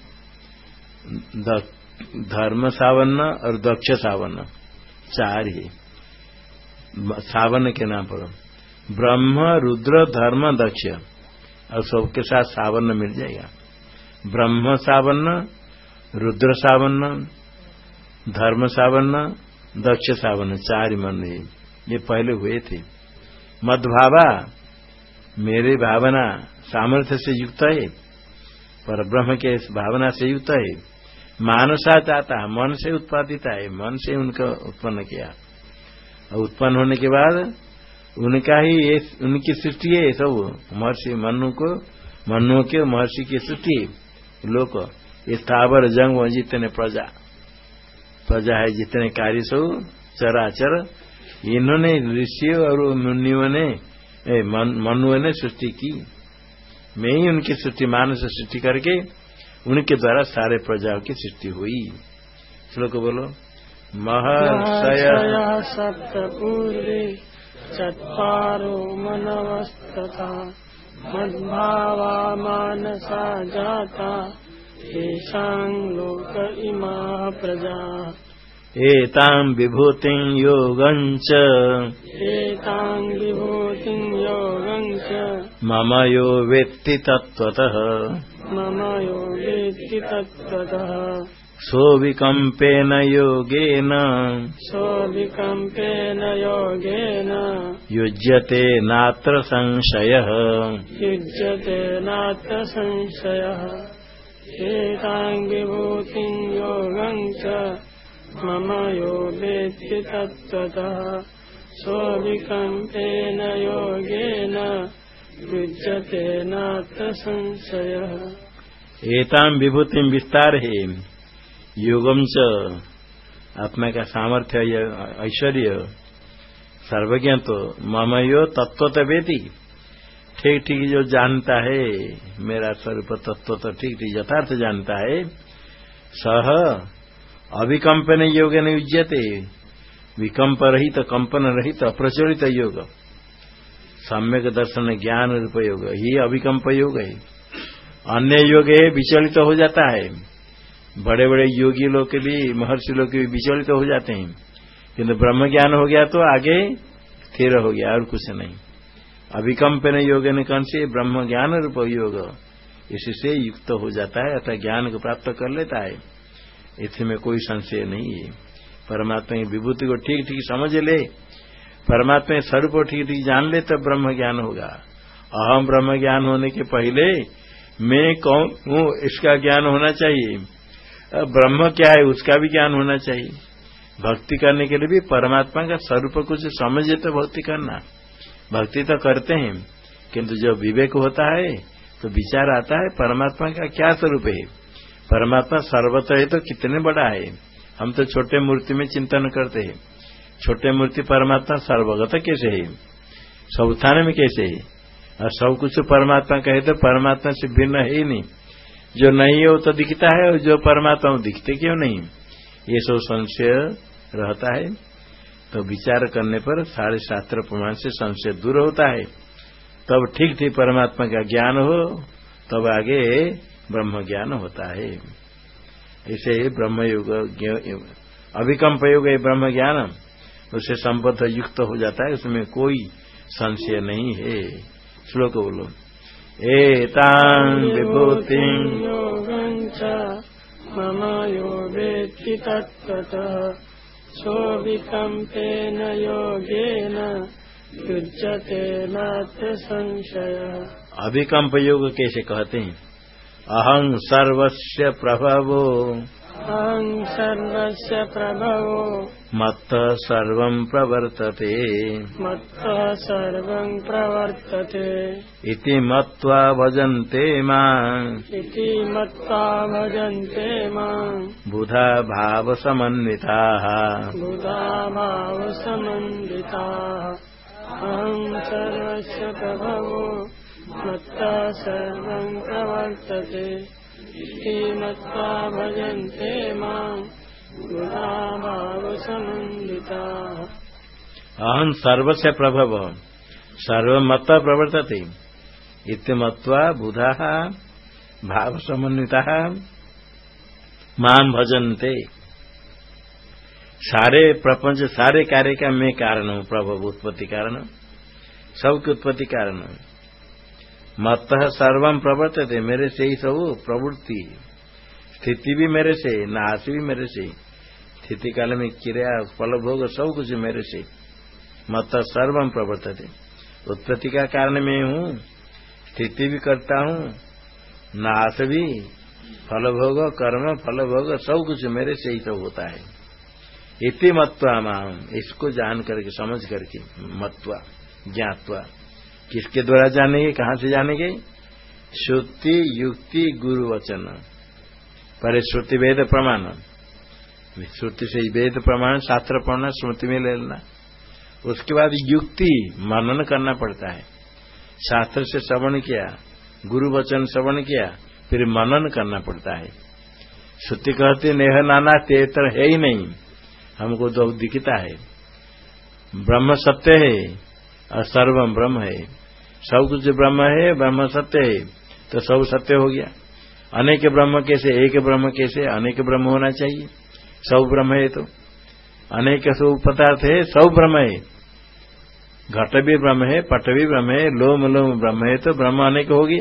धर्म सावर्ण और दक्ष सावर्ण। चार ही सावर्ण के नाम पर। ब्रह्म, रुद्र, धर्म, दक्ष। और सबके साथ सावर्ण मिल जाएगा। ब्रह्म सावर्ण रुद्र सावर्ण धर्म सावर्ण दक्ष सावर्ण चार मन ये पहले हुए थे। मदभावा, मेरी भावना सामर्थ्य से युक्त है, पर ब्रह्म के भावना से युक्त है। मानसा चाहता मन से उत्पादित है, मन से उनका उत्पन्न किया। और उत्पन्न होने के बाद उनका ही ये, उनकी सृष्टि है सब, महर्षि मनु को, मनु के महर्षि की सृष्टि, लोक स्थावर, जंग, जितने प्रजा प्रजा है, जितने कार्य सब, चराचर, इन्होंने ऋषि और मुनियों ने मनु ने सृष्टि की। मैं ही उनकी सृष्टि, मानस सृष्टि करके उनके द्वारा सारे प्रजाओं की सृष्टि हुई। श्लोक बोलो। महर्षय सप्तपूर्वे चत्वारो मनवस्तथा मद्भावा मानसा जाता लोक इमाः प्रजाः। एताम् विभूतिम् योगम् च। एताम् विभूतिम् योगम् च। मम यो वेत्ति तत्त्वतः मम यो वेत्ति तत्त्वतः सोऽविकम्पेन योगेन। सोऽविकम्पेन योगेन। युज्यते नात्र संशयः। युज्यते नात्र संशयः। एताङ्गिभूतिम् योगम् च मम यो वेत्ति तत्त्वतः सोऽविकम्पेन योगेन। युज्यते नात्र संशयः। एताम् विभूतिम् विस्तार है योगम च आत्मा का सामर्थ्य ऐश्वर्य सर्वज्ञ तो ममयो तत्व तो बेटी ठीक ठीक जो जानता है, मेरा स्वरूप तत्व तो ठीक ठीक यथार्थ जानता है। सह अभिकंपन योग न युज्यते। विकम्प रहित, कंपन रहित तो अप्रचलित योग। सम्यक दर्शन ज्ञान रूप योग। ही अभिकंप योग है। अन्य योग विचलित हो जाता है। बड़े बड़े योगी लोग के भी, महर्षि लोग के भी विचलित तो हो जाते हैं। किंतु ब्रह्म ज्ञान हो गया तो आगे स्थिर हो गया और कुछ नहीं। अभिकम्पन योग ने कौन से ब्रह्म ज्ञान रूप योग इससे युक्त हो जाता है अर्थात ज्ञान को प्राप्त कर लेता है। इसमें कोई संशय नहीं है। परमात्मा की विभूति को ठीक ठीक समझ ले। परमात्मा के स्वरूप को ठीक ठीक जान ले तब ब्रह्म ज्ञान होगा। अहम ब्रह्म ज्ञान होने के पहले मैं कौन हूँ? इसका ज्ञान होना चाहिए। ब्रह्म क्या है? उसका भी ज्ञान होना चाहिए। भक्ति करने के लिए भी परमात्मा का स्वरूप कुछ समझे तो भक्ति करना। भक्ति तो करते हैं, किंतु जब विवेक होता है तो विचार आता है, परमात्मा का क्या स्वरूप है? परमात्मा सर्वत है तो कितने बड़ा है? हम तो छोटे मूर्ति में चिंतन करते हैं। छोटे मूर्ति परमात्मा सर्वगत कैसे है? सब में कैसे है? और सब कुछ परमात्मा कहे तो परमात्मा से भिन्न है ही नहीं। जो नहीं हो तो दिखता है, और जो परमात्मा दिखते क्यों नहीं? ये सब संशय रहता है। तो विचार करने पर सारे शास्त्र प्रमाण से संशय दूर होता है। तब ठीक ठीक परमात्मा का ज्ञान हो, तब आगे ब्रह्म ज्ञान होता है। इसे ब्रह्म युग अभिकम्प युग है ब्रह्म ज्ञान उससे संबद्ध युक्त हो जाता है, उसमें कोई संशय नहीं है। श्लोक बोलो। एतां विभूतिम् योगम् च मम यो वेत्ति तत्त्वतः योगेन युज्यते नात्र संशय अभिकम्प योग कैसे कहते हैं अहं सर्वस्य प्रभवो। अहं सर्वस्य प्रभवो। मत्तः सर्वं प्रवर्तते। मत्तः सर्वं प्रवर्तते। इति मत्वा भजन्ते माम्। इति मत्वा भजन्ते माम्। बुधा भावसमन्विताः। बुधा भावसमन्विताः। अहं सर्वस्य प्रभवो। मत्ता सर्वं प्रवर्तते। मत्वा भजन्ते माम् बुधा भावसमन्विताः अहं सर्वस्य प्रभव सर्वमत प्रवर्तते। इति मत्वा बुधा भावसमन्विताः माम भजन्ते। सारे प्रपंच, सारे कार्य का मैं कारण हूँ, प्रभव उत्पत्ति कारण, सबकी उत्पत्ति कारण हूँ। मत सर्वम प्रवर्तते, मेरे से ही सब प्रवृत्ति। स्थिति भी मेरे से, नाश भी मेरे से, स्थिति काल में क्रिया, फल, भोग, सब कुछ मेरे से मत सर्वम प्रवर्तते। उत्पत्ति का कारण मैं हूँ, स्थिति भी करता हूँ, नाश भी, फल, भोग, कर्म, फल, भोग, सब कुछ मेरे से ही सब होता है। इति मत्वा माम इसको जान करके, समझ करके मत्वा ज्ञातवा। किसके द्वारा जानेंगे, कहाँ से जानेंगे? श्रुति, युक्ति, गुरु वचन। परे श्रुति वेद प्रमाण। श्रुति से वेद प्रमाण, शास्त्र पढ़ना स्मृति में ले लेना। उसके बाद युक्ति मनन करना पड़ता है। शास्त्र से श्रवण किया, गुरु वचन श्रवण किया, फिर मनन करना पड़ता है। श्रुति कहते, नेह नाना तेतर है ही नहीं, हमको तो दिखता है। ब्रह्म सत्य है और सर्वम ब्रह्म है। सब कुछ ब्रह्म है, ब्रह्म सत्य है। तो सब सत्य हो गया। अनेक ब्रह्म कैसे, एक ब्रह्म कैसे, अनेक ब्रह्म होना चाहिए। सब ब्रह्म है तो। अनेक सब पदार्थ है, सब ब्रह्म है। घट भी ब्रह्म है, पट भी ब्रह्म है, लोम लोम ब्रह्म है तो ब्रह्म अनेक होगी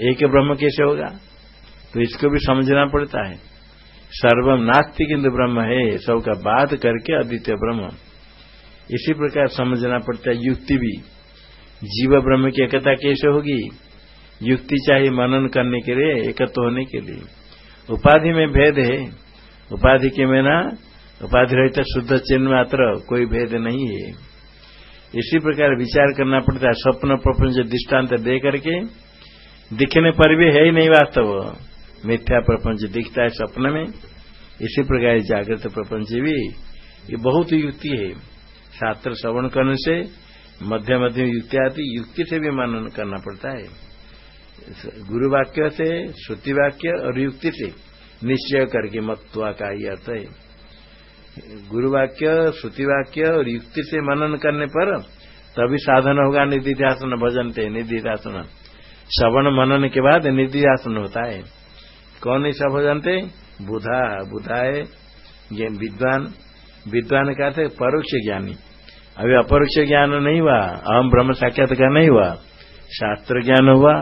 एक ब्रह्म कैसे होगा? तो इसको भी समझना पड़ता है। सर्वम नास्ति किंतु ब्रह्म है, सबका बात करके अद्वितीय ब्रह्म। इसी प्रकार समझना पड़ता है, युक्ति भी। जीव ब्रह्म की एकता कैसे होगी? युक्ति चाहिए मनन करने के लिए एकत्र होने के लिए। उपाधि में भेद है। उपाधि के में ना उपाधि रहित शुद्ध चिन्ह मात्र कोई भेद नहीं है। इसी प्रकार विचार करना पड़ता है, स्वप्न प्रपंच दृष्टांत दे करके। दिखने पर भी है ही नहीं वास्तव। मिथ्या प्रपंच दिखता है स्वप्न में। इसी प्रकार जागृत प्रपंच भी। ये बहुत युक्ति है। शास्त्र श्रवण करने से मध्य मध्य युक्ति आती, युक्ति से भी मनन करना पड़ता है। गुरु वाक्य से, श्रुति वाक्य और युक्ति से निश्चय करके मत्वा का ही अर्थ है। गुरु वाक्य, श्रुति वाक्य और युक्ति से मनन करने पर तभी साधन होगा, निधिध्यासन भजनते, निधिध्यासन। श्रवण मनन के बाद निधिध्यासन होता है। कौन ऐसा भजनते? बुधा। बुधा है विद्वान। विद्वान का परोक्ष ज्ञानी। अभी अपरोक्ष ज्ञान नहीं हुआ, अहम ब्रह्म साक्षात्कार नहीं हुआ। शास्त्र ज्ञान हुआ,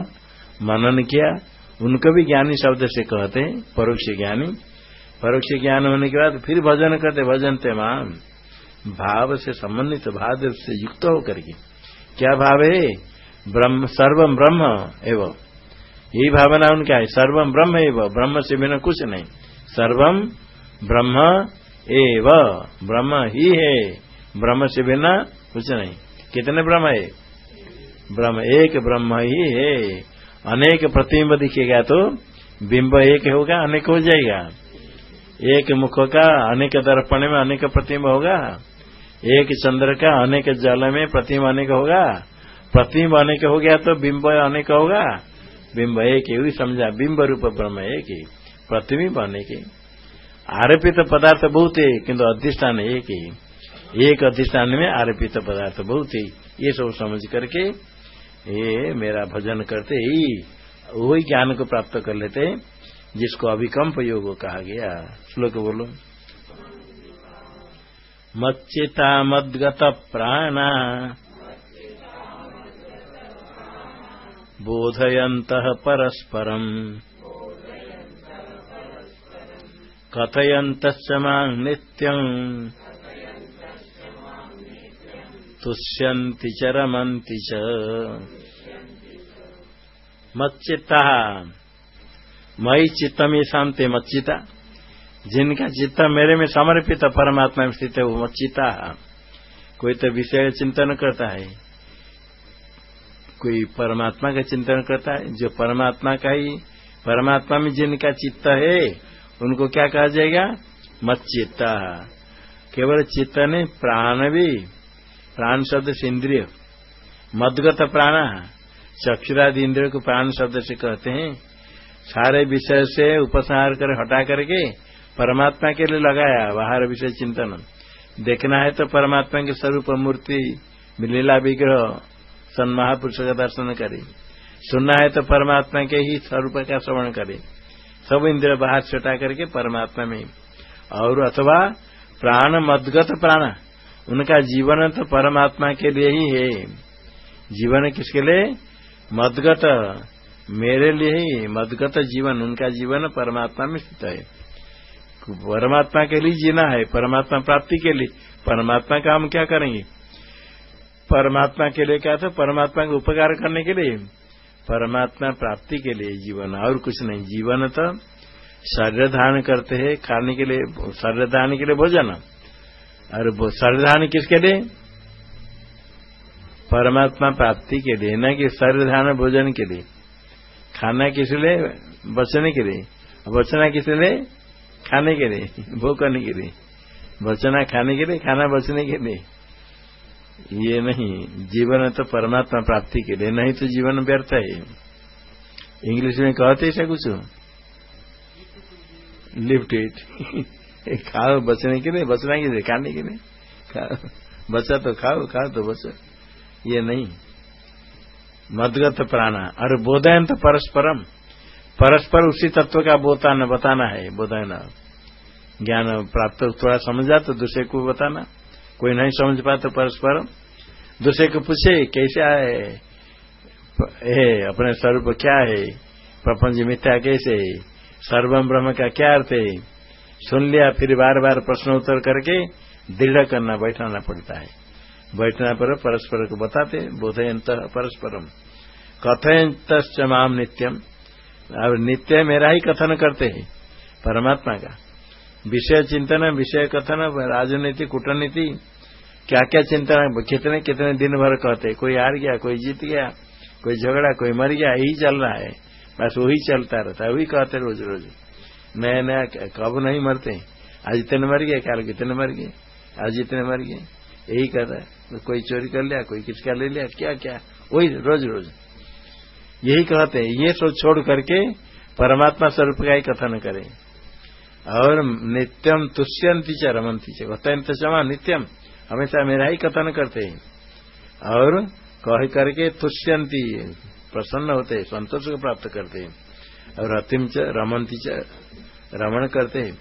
मनन किया, उनको भी ज्ञानी शब्द से कहते हैं, परोक्ष ज्ञानी। परोक्ष ज्ञान होने के बाद फिर भजन करते, भजन थे माम। भाव से संबंधित, भाव से युक्त होकर के। क्या भाव है? ब्रह्म सर्वम ब्रह्म एवं। यही भावना उनका है सर्वम ब्रह्म एवं। ब्रह्म से बिना कुछ नहीं। सर्वम ब्रह्म एव, ब्रह्म ही है। ब्रह्म से बिना कुछ नहीं। कितने ब्रह्म है? ब्रह्म एक, ब्रह्म ही है। अनेक प्रतिबिंब दिखेगा तो बिंब एक होगा, अनेक हो जाएगा। एक मुख का, अनेक दर्पण में अनेक प्रतिबिंब होगा। एक चंद्र का, अनेक जल में प्रतिबिंब अनेक होगा। प्रतिबिंब अनेक हो गया तो बिंब अनेक होगा। बिंब एक ही, समझा? बिंब रूप ब्रह्म एक ही, प्रतिबिंब अनेक आरोपित पदार्थ बहुत है, किंतु अधिष्ठान एक ही। एक अधिष्ठान में आरोपित पदार्थ बहुत ही। ये सब समझ करके, ये मेरा भजन करते ही, वही ज्ञान को प्राप्त कर लेते जिसको अभिकम्प योग कहा गया। श्लोक बोलो। मच्चिता मद्गत प्राणा। बोधयंत परस्परम। कथयंत नित्यं तुष्यन्ति च, रमन्ति च। मई चित्तम ये शांति मच्चिता जिनका चित्त मेरे में समर्पित परमात्मा में स्थित है, वो मच्चिता कोई तो विषय चिंतन करता है। कोई परमात्मा का चिंतन करता है, जो परमात्मा का ही, परमात्मा में जिनका चित्त है उनको क्या कहा जाएगा? मच्चिता केवल चित्त प्राण भी। प्राण शब्द से इंद्रिय। मदगत प्राण। चक्षुरादि इंद्रिय को प्राण शब्द से कहते हैं। सारे विषय से उपसंहार कर, हटा करके परमात्मा के लिए लगाया, बाहर विषय चिंतन। देखना है तो परमात्मा के स्वरूप मूर्ति, लीला विग्रह सन महापुरुष का दर्शन करे। सुनना है तो परमात्मा के ही स्वरूप का श्रवण करे। सब इंद्र बाहर छटा करके परमात्मा में। और अथवा प्राण मदगत प्राण, उनका जीवन तो परमात्मा के लिए ही है। जीवन किसके लिए? मदगत, मेरे लिए ही मदगत जीवन, उनका जीवन परमात्मा में स्थित है। परमात्मा के लिए जीना है, परमात्मा प्राप्ति के लिए। परमात्मा का हम क्या करेंगे? परमात्मा के लिए क्या था? परमात्मा का उपकार करने के लिए। परमात्मा प्राप्ति के लिए जीवन, और कुछ नहीं। जीवन तो शरीर धारण करते हैं, खाने के लिए, शरीर धारण के लिए भोजन। और शरीर धारण किसके लिए? परमात्मा प्राप्ति के लिए, न कि शरीर धारण भोजन के लिए। खाना किस लिए? बचने के लिए। बचना किस लिए? खाने के लिए, भोग करने के लिए। बचना खाने के लिए, खाना बचने के लिए। ये नहीं, जीवन तो परमात्मा प्राप्ति के लिए, नहीं तो जीवन व्यर्थ है। इंग्लिश में कहते ऐसा कुछ? लिफ्ट इट खाओ, बचने के लिए बचना के लिए खाने के लिए। खाओ, बचा तो खाओ खाओ तो बचो। ये नहीं। मदगत प्राणा, और बोधयन तो परस्परम। परस्पर उसी तत्व का बोताना, बताना है बोधयन ज्ञान प्राप्त थोड़ा समझा तो दूसरे को बताना। कोई नहीं समझ पाते परस्पर। दूसरे को पूछे, कैसे आए है, अपने स्वरूप क्या है? प्रपंच मिथ्या कैसे है? सर्वम ब्रह्म का क्या अर्थ है? सुन लिया, फिर बार बार प्रश्न उत्तर करके दृढ़ करना, बैठाना पड़ता है। बैठना पर परस्पर को बताते बोधयंत परस्परम। कथयंत माम नित्यम। अब नित्य मेरा ही कथन करते हैं, परमात्मा का। विषय चिंतन, विषय कथन, राजनीति, कूटनीति क्या क्या चिंतन कितने कितने दिन भर कहते कोई हार गया, कोई जीत गया, कोई झगड़ा, कोई मर गया, यही चल रहा है। बस वही चलता रहता है, वही कहते रोज रोज नया नया कब नहीं मरते? आज इतने मर गए, कल कितने मर गए? आज इतने मर गए। यही कहता है। कोई चोरी कर लिया, कोई किसका ले लिया क्या क्या वही रोज रोज यही कहते हैं, ये सोच छोड़ करके परमात्मा स्वरूप का ही कथन करें। और नित्यम तुष्यंती च रमंती च। क्षमा नित्यम। हमेशा मेरा ही कथन करते हैं। और कह करके तुष्यंती प्रसन्न होते संतोष को प्राप्त करते हैं। और अतिम च, रमंती च, रमण करते हैं।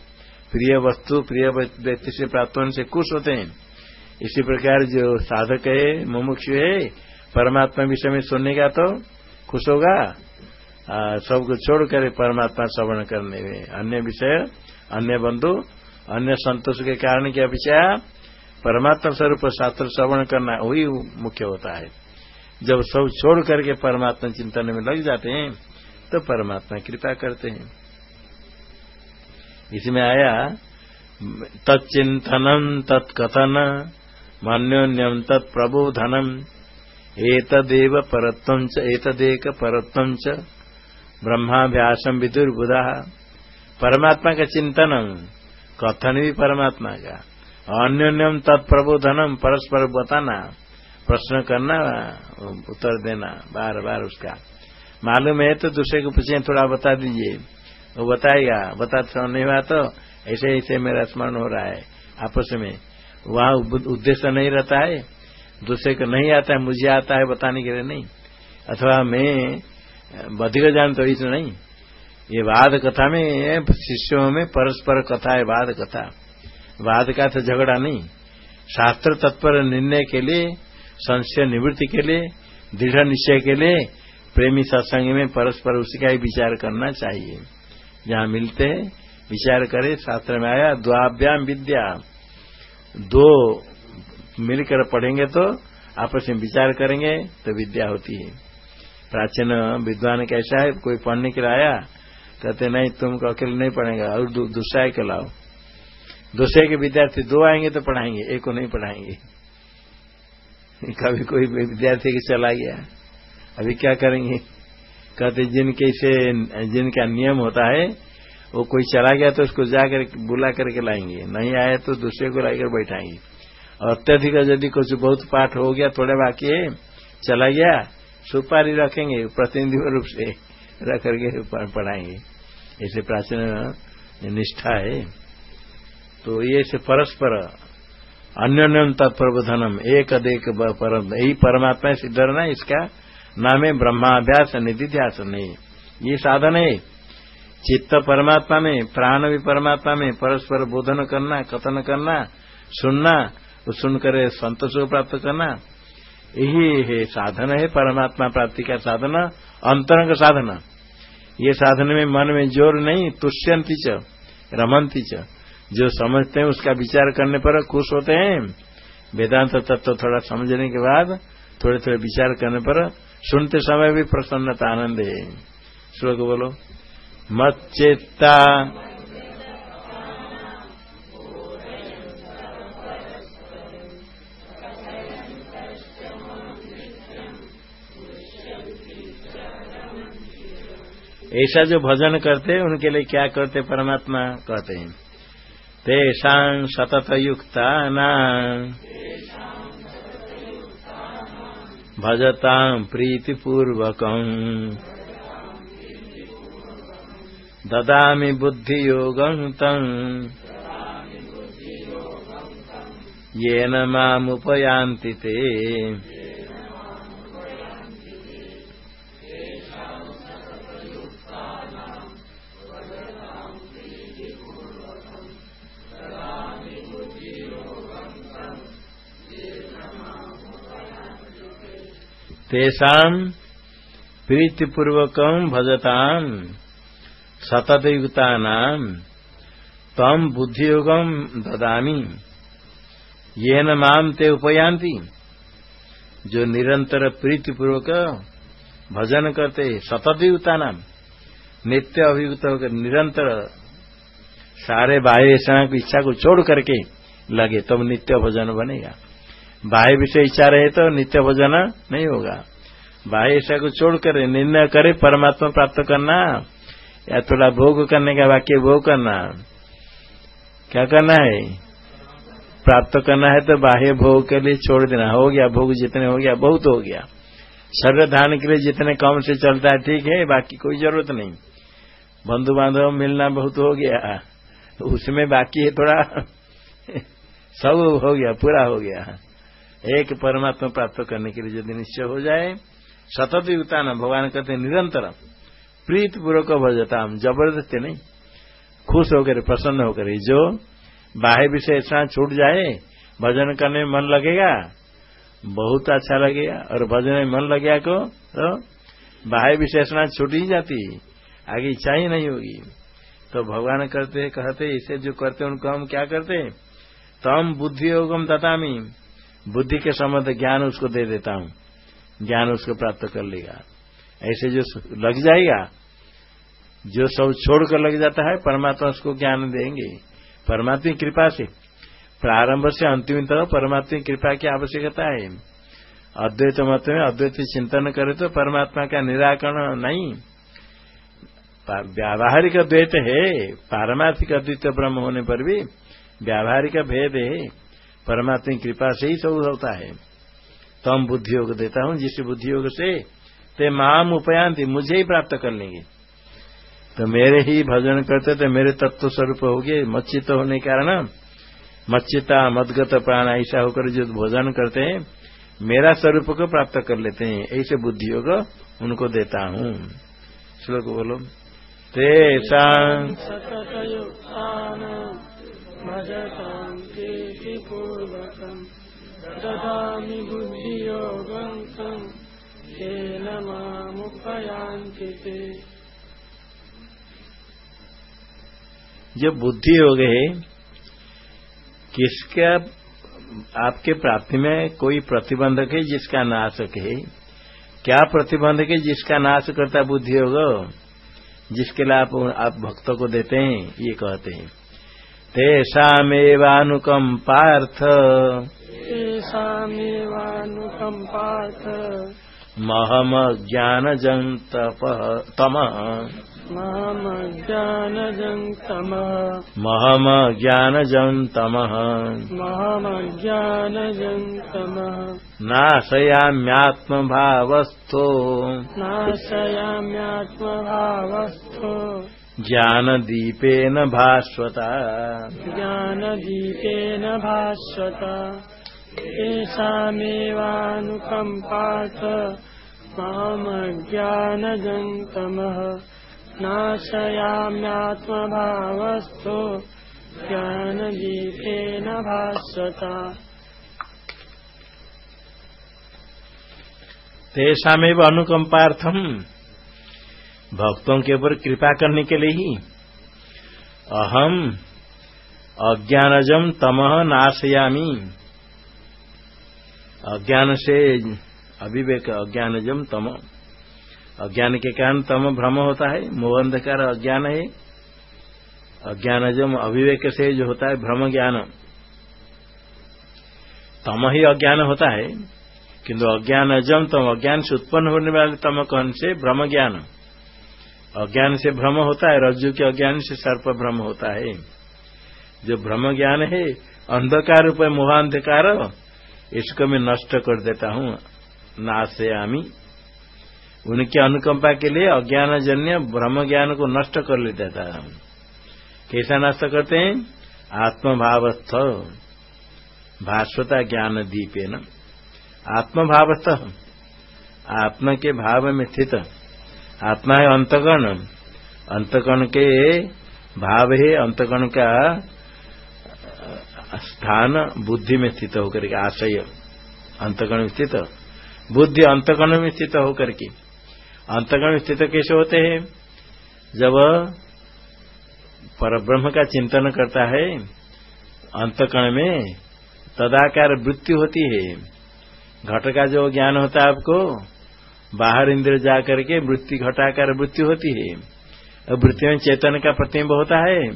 प्रिय वस्तु, प्रिय व्यक्ति से प्राप्त होने से खुश होते हैं। इसी प्रकार जो साधक है, मुमुक्षु है, परमात्मा विषय में सुनने का तो खुश होगा। सबको छोड़ कर परमात्मा श्रवण करने में। अन्य विषय, अन्य बंधु, अन्य संतोष के कारण की अपेक्षा परमात्मा स्वरूप शास्त्र श्रवण करना वही मुख्य होता है। जब सब छोड़ करके परमात्मा चिंतन में लग जाते हैं तो परमात्मा कृपा करते हैं। इसमें आया तत्चिंतनम तत्कथन मन्योन्यम तत्प्रबोधनम एतदेव परत्वं एतदेक परत्वं च विदुर बुधा परमात्मा का चिंतन, कथन भी परमात्मा का। अन्योन्यम तत्प्रबोधनम परस्पर बताना, प्रश्न करना, उत्तर देना बार बार उसका। मालूम है तो दूसरे को पूछे, थोड़ा बता दीजिए। वो बताएगा, बता नहीं हुआ तो ऐसे ऐसे मेरा स्मरण हो रहा है, आपस में। वहाँ उद्देश्य नहीं रहता है। दूसरे को नहीं आता है, मुझे आता है बताने के लिए नहीं। अथवा मैं बधिक जान तो इस नहीं। ये वाद कथा में शिष्यों में परस्पर कथा है, वाद कथा। वाद का तो झगड़ा नहीं। शास्त्र तत्पर निर्णय के लिए, संशय निवृत्ति के लिए, दृढ़ निश्चय के लिए, प्रेमी सत्संग में परस्पर उसी का ही विचार करना चाहिए। जहाँ मिलते हैं, विचार करे, शास्त्र में आया, द्वाभ्याम विद्या। दो मिलकर पढ़ेंगे तो आपस में विचार करेंगे तो विद्या होती है। प्राचीन विद्वान कैसा है, कोई पढ़ने के लिए आया? कहते, नहीं, तुमको अकेले नहीं पढ़ेगा, और दूसरा के लाओ। दूसरे के विद्यार्थी दो आएँगे तो पढ़ाएँगे, एक को नहीं पढ़ाएँगे। कभी कोई विद्यार्थी के चला गया अभी क्या करेंगे? कहते, जिनके से, जिनका नियम होता है, वो कोई चला गया तो उसको जाकर बुला करके लाएँगे, नहीं आए तो दूसरे को लाकर बैठाएँगे। और अत्यधिक, यदि कुछ बहुत पाठ हो गया, थोड़े बाकी है, चला गया सुपारी रखेंगे, प्रतिनिधि रूप से रख करके पढ़ाएँगे। ऐसे प्राचीन निष्ठा है। तो ये से परस्पर अन्योन्यम तत्प्रबोधनम, एक परम यही परमात्मा सिद्ध रहना इसका नाम है ब्रह्माभ्यास निधिध्यास नहीं। ये साधन है। चित्त परमात्मा में, प्राण भी परमात्मा में, परस्पर बोधन करना, कथन करना, सुनना सुनकर संतोष को प्राप्त करना यही है साधन है, परमात्मा प्राप्ति का साधन, अंतरंग साधन। ये साधन में मन में ज़ोर नहीं, तुष्यंती च, रमंती च। जो समझते हैं, उसका विचार करने पर खुश होते हैं। वेदांत तत्व तो थोड़ा समझने के बाद थोड़े थोड़े विचार करने पर सुनते समय भी प्रसन्नता, आनंद है। श्लोक बोलो मत चेता ऐसा जो भजन करते हैं उनके लिए क्या करते, परमात्मा कहते हैं। तेषाम् सततयुक्तानाम् भजताम् प्रीतिपूर्वकम् ददामि बुद्धियोगम् तम् येन मामुपयान्ति ते। तेषाम प्रीतिपूर्वकम भजताम सततयुक्ता नाम तम बुद्धियोगम ददामी। ये न माम ते उपयांति जो निरंतर प्रीतिपूर्वक भजन करते सततयुक्ता नाम नित्य अभियुक्त होकर निरंतर सारे बाह्य की इच्छा को छोड़ करके लगे, तब तो नित्य भजन बनेगा। बाह्य विषय इच्छा रहे तो नित्य भोजन नहीं होगा। बाह्य इच्छा को छोड़कर निर्णय करे, परमात्मा प्राप्त करना, या थोड़ा भोग करने का वाक्य भोग करना। क्या करना है? प्राप्त करना है तो बाह्य भोग के लिए छोड़ देना। हो गया भोग जितने हो गया, बहुत हो गया। शरीर धान के लिए जितने कम से चलता है, ठीक है, बाकी कोई ज़रूरत नहीं। बंधु बांधव मिलना बहुत हो गया। उसमें बाकी है थोड़ा। सब हो गया, पूरा हो गया। एक परमात्मा प्राप्त करने के लिए यदि निश्चय हो जाए, सतत युक्ता न भगवान कहते निरंतर प्रीत पूर्वक भजता हम ज़बरदस्ती नहीं। खुश होकर, प्रसन्न होकर जो बाह्य विषय ऐसा छूट जाए, भजन करने में मन लगेगा, बहुत अच्छा लगेगा, और भजन में मन लग गया को तो बाह्य विशेषणा छूट ही जाती, आगे इच्छा ही नहीं होगी। तो भगवान करते कहते, इसे जो करते उनको हम क्या करते तम बुद्धि योगम दतामी बुद्धि के संबंध ज्ञान उसको दे देता हूँ। ज्ञान उसको प्राप्त कर लेगा। ऐसे जो लग जाएगा, जो सब छोड़कर लग जाता है, परमात्मा उसको ज्ञान देंगे। परमात्मा की कृपा से। प्रारंभ से अंतिम तक परमात्मा की कृपा की आवश्यकता है। अद्वैत मत में अद्वैत चिंतन करे तो परमात्मा का निराकरण नहीं। व्यावहारिक द्वैत है, पारमार्थिक अद्वित ब्रह्म होने पर भी व्यावहारिक भेद है। परमात्मा की कृपा से ही सब होता है। तम बुद्धि योग देता हूँ, जिस बुद्धि योग से ते माम उपयांति मुझे ही प्राप्त कर लेंगे। तो मेरे ही भजन करते तो मेरे तत्व स्वरूप हो गए, मच्चित होने के कारण मच्चिता, मदगत, प्राण ऐसा होकर जो भोजन करते हैं, मेरा स्वरूप को प्राप्त कर लेते हैं। ऐसे बुद्धि योग उनको देता हूँ। श्लोक बोलो। तेषा भजतां प्रीतिपूर्वकम् ददामि बुद्धियोगं तं येन मामुपयान्ति ते जो बुद्धि है, किसका आपके प्राप्ति में कोई प्रतिबंधक है जिसका नाशक है? क्या प्रतिबंधक है जिसका नाश करता बुद्धि योग जिसके लिए आप आप भक्तों को देते हैं, ये कहते हैं। तेषामेवानुकम् पार्थ। तेषामेवानुकम् पार्थ। महमज्ञानजन्तप तमः। महमज्ञानजन्तमः महमज्ञानजन्तमः महमज्ञानजन्तमः नाशयाम्यात्मभावस्थो। नाशयाम्यात्मभावस्थो। ज्ञानदीपेन भास्वता। ज्ञानदीपेन भास्वता। तेषामेवानुकम्पार्थ मामज्ञानजं तमः नाशयाम्यात्मभावस्थो। ज्ञानदीपेन भास्वता। तेषामेव अनुकंपार्थम भक्तों के ऊपर कृपा करने के लिए ही। अहम अज्ञानजम तमह नाशयामी। अज्ञान से अविवेक अज्ञानजम तम। अज्ञान के कारण तम भ्रम होता है, मोह अंधकार अज्ञान है। अज्ञानजम अभिवेक से जो होता है, भ्रम ज्ञान। तम ही अज्ञान होता है, किंतु अज्ञान अजम तम, अज्ञान से उत्पन्न होने वाले तम कौन से? भ्रम ज्ञान। अज्ञान से भ्रम होता है, रज्जु के अज्ञान से सर्प भ्रम होता है। जो भ्रम ज्ञान है, अंधकार रूप मोहांधकार, इसको मैं नष्ट कर देता हूँ, नाशयामी। उनके अनुकंपा के लिए अज्ञान जन्य ब्रह्म ज्ञान को नष्ट कर ले देता है। कैसा नष्ट करते हैं? आत्मभावस्थ भास्वता ज्ञान दीपे न आत्मभावस्थ, आत्मा के भाव में स्थित। आत्मा है अंतकर्ण। अंतकर्ण के भाव है, अंतकर्ण का स्थान बुद्धि में स्थित होकर के, आशय। में स्थित। बुद्धि अंतगण में स्थित होकर के। में स्थित कैसे होते हैं? जब परब्रह्म का चिंतन करता है अंतकण में तदाकार वृत्ति होती है। घट का जो ज्ञान होता है आपको बाहर इंद्र जाकर के वृत्ति घटाकर वृत्ति होती है। और वृत्ति में चेतन का प्रतिम्ब होता है।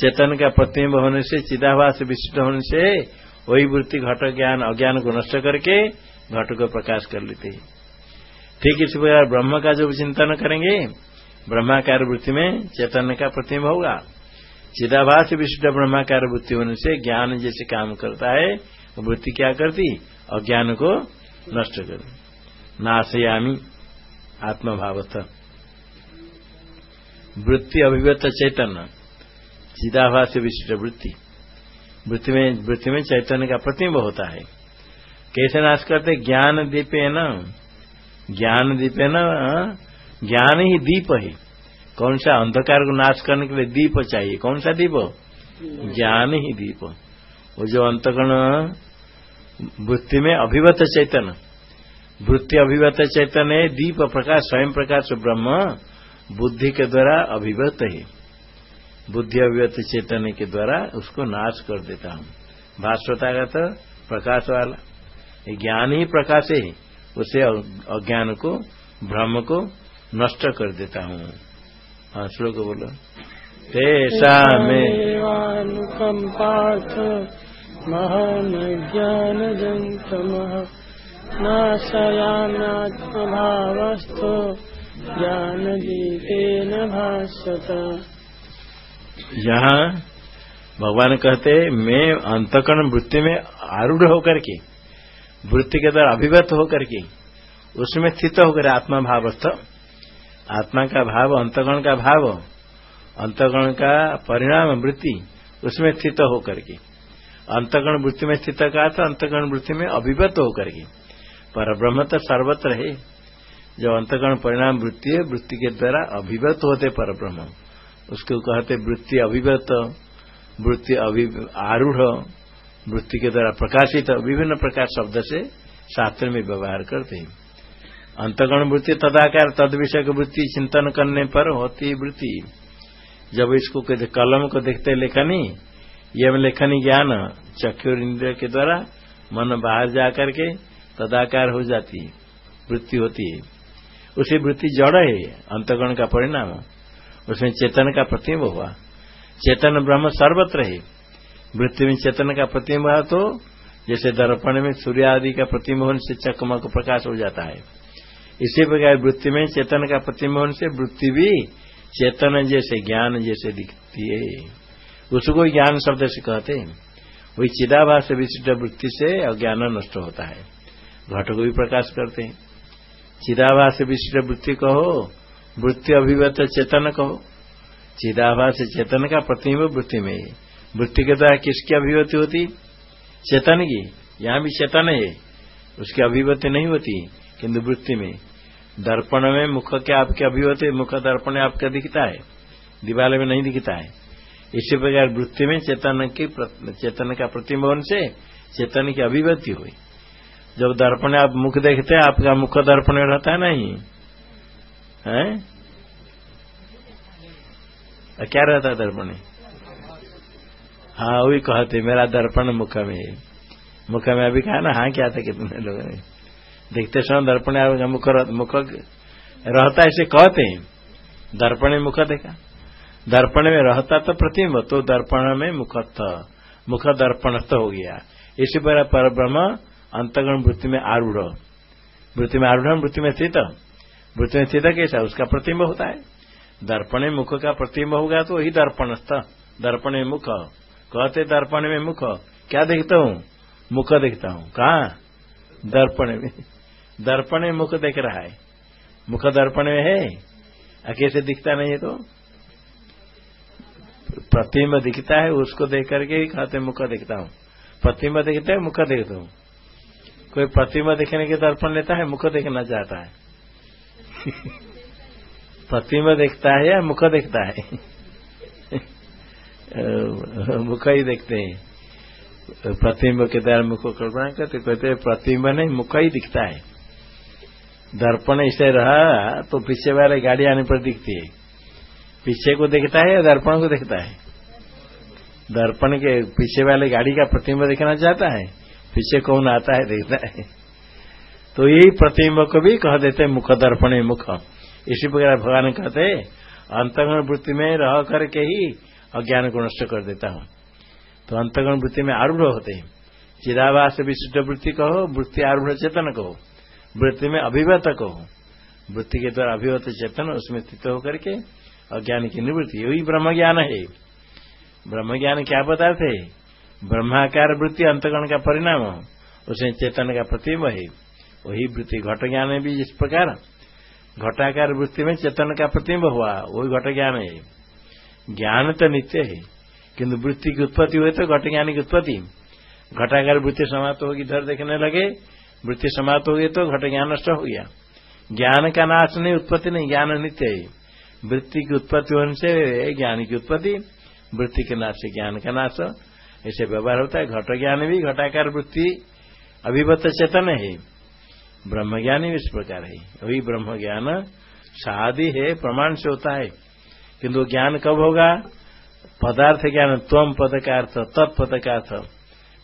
चेतन का प्रतिम्ब होने से चिदाभास विशिष्ट होने से वही वृत्ति घट ज्ञान अज्ञान को नष्ट करके घट को प्रकाश कर लेते हैं। ठीक इसी प्रकार ब्रह्म का जो चिंतन करेंगे ब्रह्माकार वृत्ति में चेतन का प्रतिम्ब होगा। चिदाभास विशिष्ट ब्रह्माकार वृत्ति होने से ज्ञान जैसे काम करता है वृत्ति क्या करती? अज्ञान को नष्ट कर नाशयामी आत्मभावथ वृत्ति अभिव्यक्त चैतन्य। चिदाभास विशिष्ट वृत्ति। वृत्ति में वृत्ति में चैतन्य का प्रतिम्ब होता है। कैसे नाश करते? ज्ञान दीपे न। ज्ञान दीपे न ज्ञान ही दीप है। कौन सा अंधकार को नाश करने के लिए दीप चाहिए? कौन सा दीप? ज्ञान ही दीप। वो जो अंतगण वृत्ति में अभिवत चैतन्य। वृत्ति अभिवत चैतन्य, दीप प्रकाश, स्वयं प्रकाश, ब्रह्म, बुद्धि के द्वारा अभिव्यक्त है। बुद्धि अभिव्यक्त चैतन्य के द्वारा उसको नाश कर देता हूँ। भास्वता का तो प्रकाश वाला। ज्ञान ही प्रकाश है, उसे अज्ञान को भ्रम को नष्ट कर देता हूँ। हाँ श्लोक बोलो। तेषा में महान ज्ञान जंतम नाशयाम्यात्मभावस्थो ज्ञान दीपेन भाष्यत। यहाँ भगवान कहते, मैं अंतकरण वृत्ति में आरूढ़ होकर के, वृत्ति के द्वारा अभिव्यक्त होकर के, उसमें स्थित होकर आत्मा भावस्थ। आत्मा का भाव अंतगण का भाव अंतगण का परिणाम वृत्ति, उसमें स्थित होकर के। अंतगण वृत्ति में स्थित का था अंतगण वृत्ति में अभिव्यक्त होकर के। पर ब्रह्म तो सर्वत्र है। जो अंतगण परिणाम वृत्ति है, वृत्ति के द्वारा अभिव्यक्त होते पर ब्रह्म उसको कहते वृत्ति अभिव्यक्त, वृत्ति आरूढ़, वृत्ति के द्वारा प्रकाशित, विभिन्न प्रकार शब्द से शास्त्र में व्यवहार करते हैं। अंतगण वृत्ति तदाकार तद विषय की वृत्ति चिंतन करने पर होती वृत्ति। जब इसको कलम को देखते लेखनी यह लेखनी ज्ञान, चक्षुर इंद्र के द्वारा मन बाहर जाकर के तदाकार हो जाती है, वृत्ति होती है। उसी वृत्ति जड़ है, अंतगण का परिणाम। उसमें चेतन का प्रतिम्ब हुआ। चेतन ब्रह्म सर्वत्र है। वृत्ति में चेतन का प्रतिम्ब हुआ तो जैसे दर्पण में सूर्य आदि का प्रतिम्ब होने से चकमक प्रकाश हो जाता है। इसी प्रकार वृत्ति में चेतन का प्रतिम्ब होने से वृत्ति भी चेतन जैसे ज्ञान जैसे दिखती है। उसको ज्ञान शब्द से कहते हैं। वही चिदाभास विशिष्ट वृत्ति से अज्ञान नष्ट होता है। घट को भी प्रकाश करते हैं। चिदाभास विशिष्ट वृत्ति कहो, वृत्ति अभिव्यक्त चेतन कहो। चिदाभास चेतन का प्रतिम्ब वृत्ति में है। वृत्ति के द्वारा किसकी अभिव्यक्ति होती? चेतन की। यहाँ भी चेतन है। उसकी अभिव्यक्ति नहीं होती, किंतु वृत्ति में। दर्पण में मुख के आपके अभिव्यक्ति, मुख दर्पण आपका दिखता है। दिवाले में नहीं दिखता है। इसी प्रकार वृत्ति में चेतन की चेतन का प्रतिम्बन से चेतन की अभिव्यक्ति हुई। जब दर्पण आप मुख देखते हैं, आपका मुख दर्पण रहता है नहीं? है? क्या रहता है दर्पण? हाँ वही कहते, मेरा दर्पण मुख में। मुख में अभी कहा ना हाँ क्या था कितने लोगों ने। देखते समय दर्पण आपका मुख मुख रहता है, इसे कहते हैं। दर्पण मुख देखा। दर्पण में रहता तो प्रतिम्ब तो दर्पण में मुखत्थ मुख दर्पणस्थ हो गया। इसी पर ब्रह्म अंतगण वृत्ति में आरूढ़। वृत्ति में आरूढ़, वृत्ति में स्थित। वृत्ति में स्थित कैसा? उसका प्रतिम्ब होता है। दर्पण मुख का प्रतिम्ब होगा तो वही दर्पणस्थ। दर्पण मुख। कहते दर्पण में मुख। क्या देखता हूँ? मुख देखता हूँ। कहा? दर्पण में। दर्पण में मुख देख रहा है। मुख दर्पण में है? कैसे दिखता नहीं है तो? प्रतिम्ब दिखता है, उसको देख करके ही कहते मुख देखता हूँ। प्रतिम्ब देखते है, मुख देखता हूँ। कोई प्रतिमा देखने के दर्पण लेता है, मुख देखना चाहता है। प्रतिमा देखता है या मुख देखता है? मुख ही देखते हैं। प्रतिम्ब के द्वारा मुख कल्पना करते, कहते प्रतिम्ब नहीं, मुख ही दिखता है। दर्पण इसे रहा तो पीछे वाले गाड़ी आने पर दिखती है। पीछे को देखता है या दर्पण को देखता है? दर्पण के पीछे वाले गाड़ी का प्रतिम्ब देखना चाहता है? पीछे कौन आता है देखता है। तो यही प्रतिम्ब को भी कह देते हैं मुख दर्पण मुख। इसी प्रकार भगवान कहते अंतगण वृत्ति में रह करके ही अज्ञान को नष्ट कर देता हूँ। तो अंतगण वृत्ति में आरूढ़ होते हैं। चिदावास विशिष्ट वृत्ति कहो, वृत्ति आरूढ़ चेतन कहो। वृत्ति में अभिवत कहो। वृत्ति के द्वारा अभिवत चेतन, उसमें स्थित होकर के अज्ञान की निवृत्ति। यही ब्रह्म ज्ञान है। ब्रह्म ज्ञान क्या पदार्थ है? ब्रह्माकार वृत्ति अंतगण का परिणाम उसमें चेतन का प्रतिम्ब है। वही वृत्ति घट ज्ञान भी जिस प्रकार। घटाकार वृत्ति में चेतन का प्रतिम्ब हुआ, वही घट ज्ञान है। ज्ञान तो नित्य है, किंतु वृत्ति की उत्पत्ति हुई तो घट ज्ञान की उत्पत्ति। घटाकार वृत्ति समाप्त होगी इधर देखने लगे। वृत्ति समाप्त होगी तो घट ज्ञान नष्ट हो गया। ज्ञान का नाश नहीं, उत्पत्ति नहीं, ज्ञान नित्य है। वृत्ति की उत्पत्ति होने से, ज्ञान की उत्पत्ति। वृत्ति के नाश से ज्ञान का नाश। ऐसे व्यवहार होता है घट ज्ञान भी, घटाकार वृत्ति अभिवत चेतन है। ब्रह्म ज्ञान भी इस प्रकार है। वही ब्रह्म ज्ञान शादी है, प्रमाण से होता है। किंतु ज्ञान कब होगा? पदार्थ ज्ञान त्वम पद का अर्थ तत्पद का अर्थ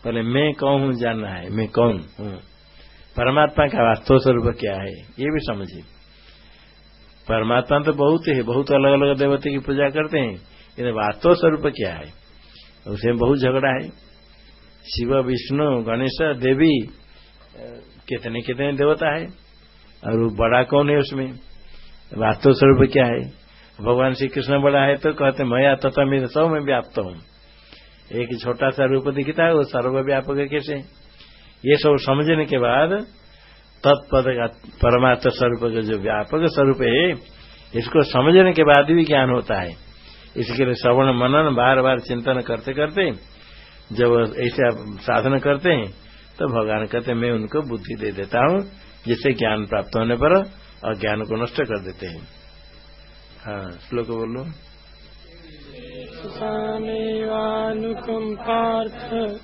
पहले मैं कौन हूँ जानना है? मैं कौन हूँ? परमात्मा का वास्तव स्वरूप क्या है? ये भी समझिए। परमात्मा तो बहुत है, बहुत अलग अलग देवते की पूजा करते हैं। लेकिन वास्तव स्वरूप क्या है? उसमें बहुत झगड़ा है। शिव, विष्णु, गणेश, देवी कितने कितने देवता है? और बड़ा कौन है उसमें? वास्तव स्वरूप क्या है? भगवान श्री कृष्ण बड़ा है तो कहते मैं तथा मेरे सब में व्याप्त हूँ। एक छोटा सा रूप दिखता है, वो सर्वव्यापक कैसे? ये सब समझने के बाद तत्पद का परमात्म स्वरूप का जो व्यापक स्वरूप है, इसको समझने के बाद भी ज्ञान होता है। इसके लिए श्रवण मनन बार बार चिंतन करते करते, जब ऐसे साधन करते हैं तो भगवान कहते मैं उनको बुद्धि दे देता हूँ, जिससे ज्ञान प्राप्त होने पर और ज्ञान को नष्ट कर देते हैं। हाँ श्लोक बोलो। पार्थ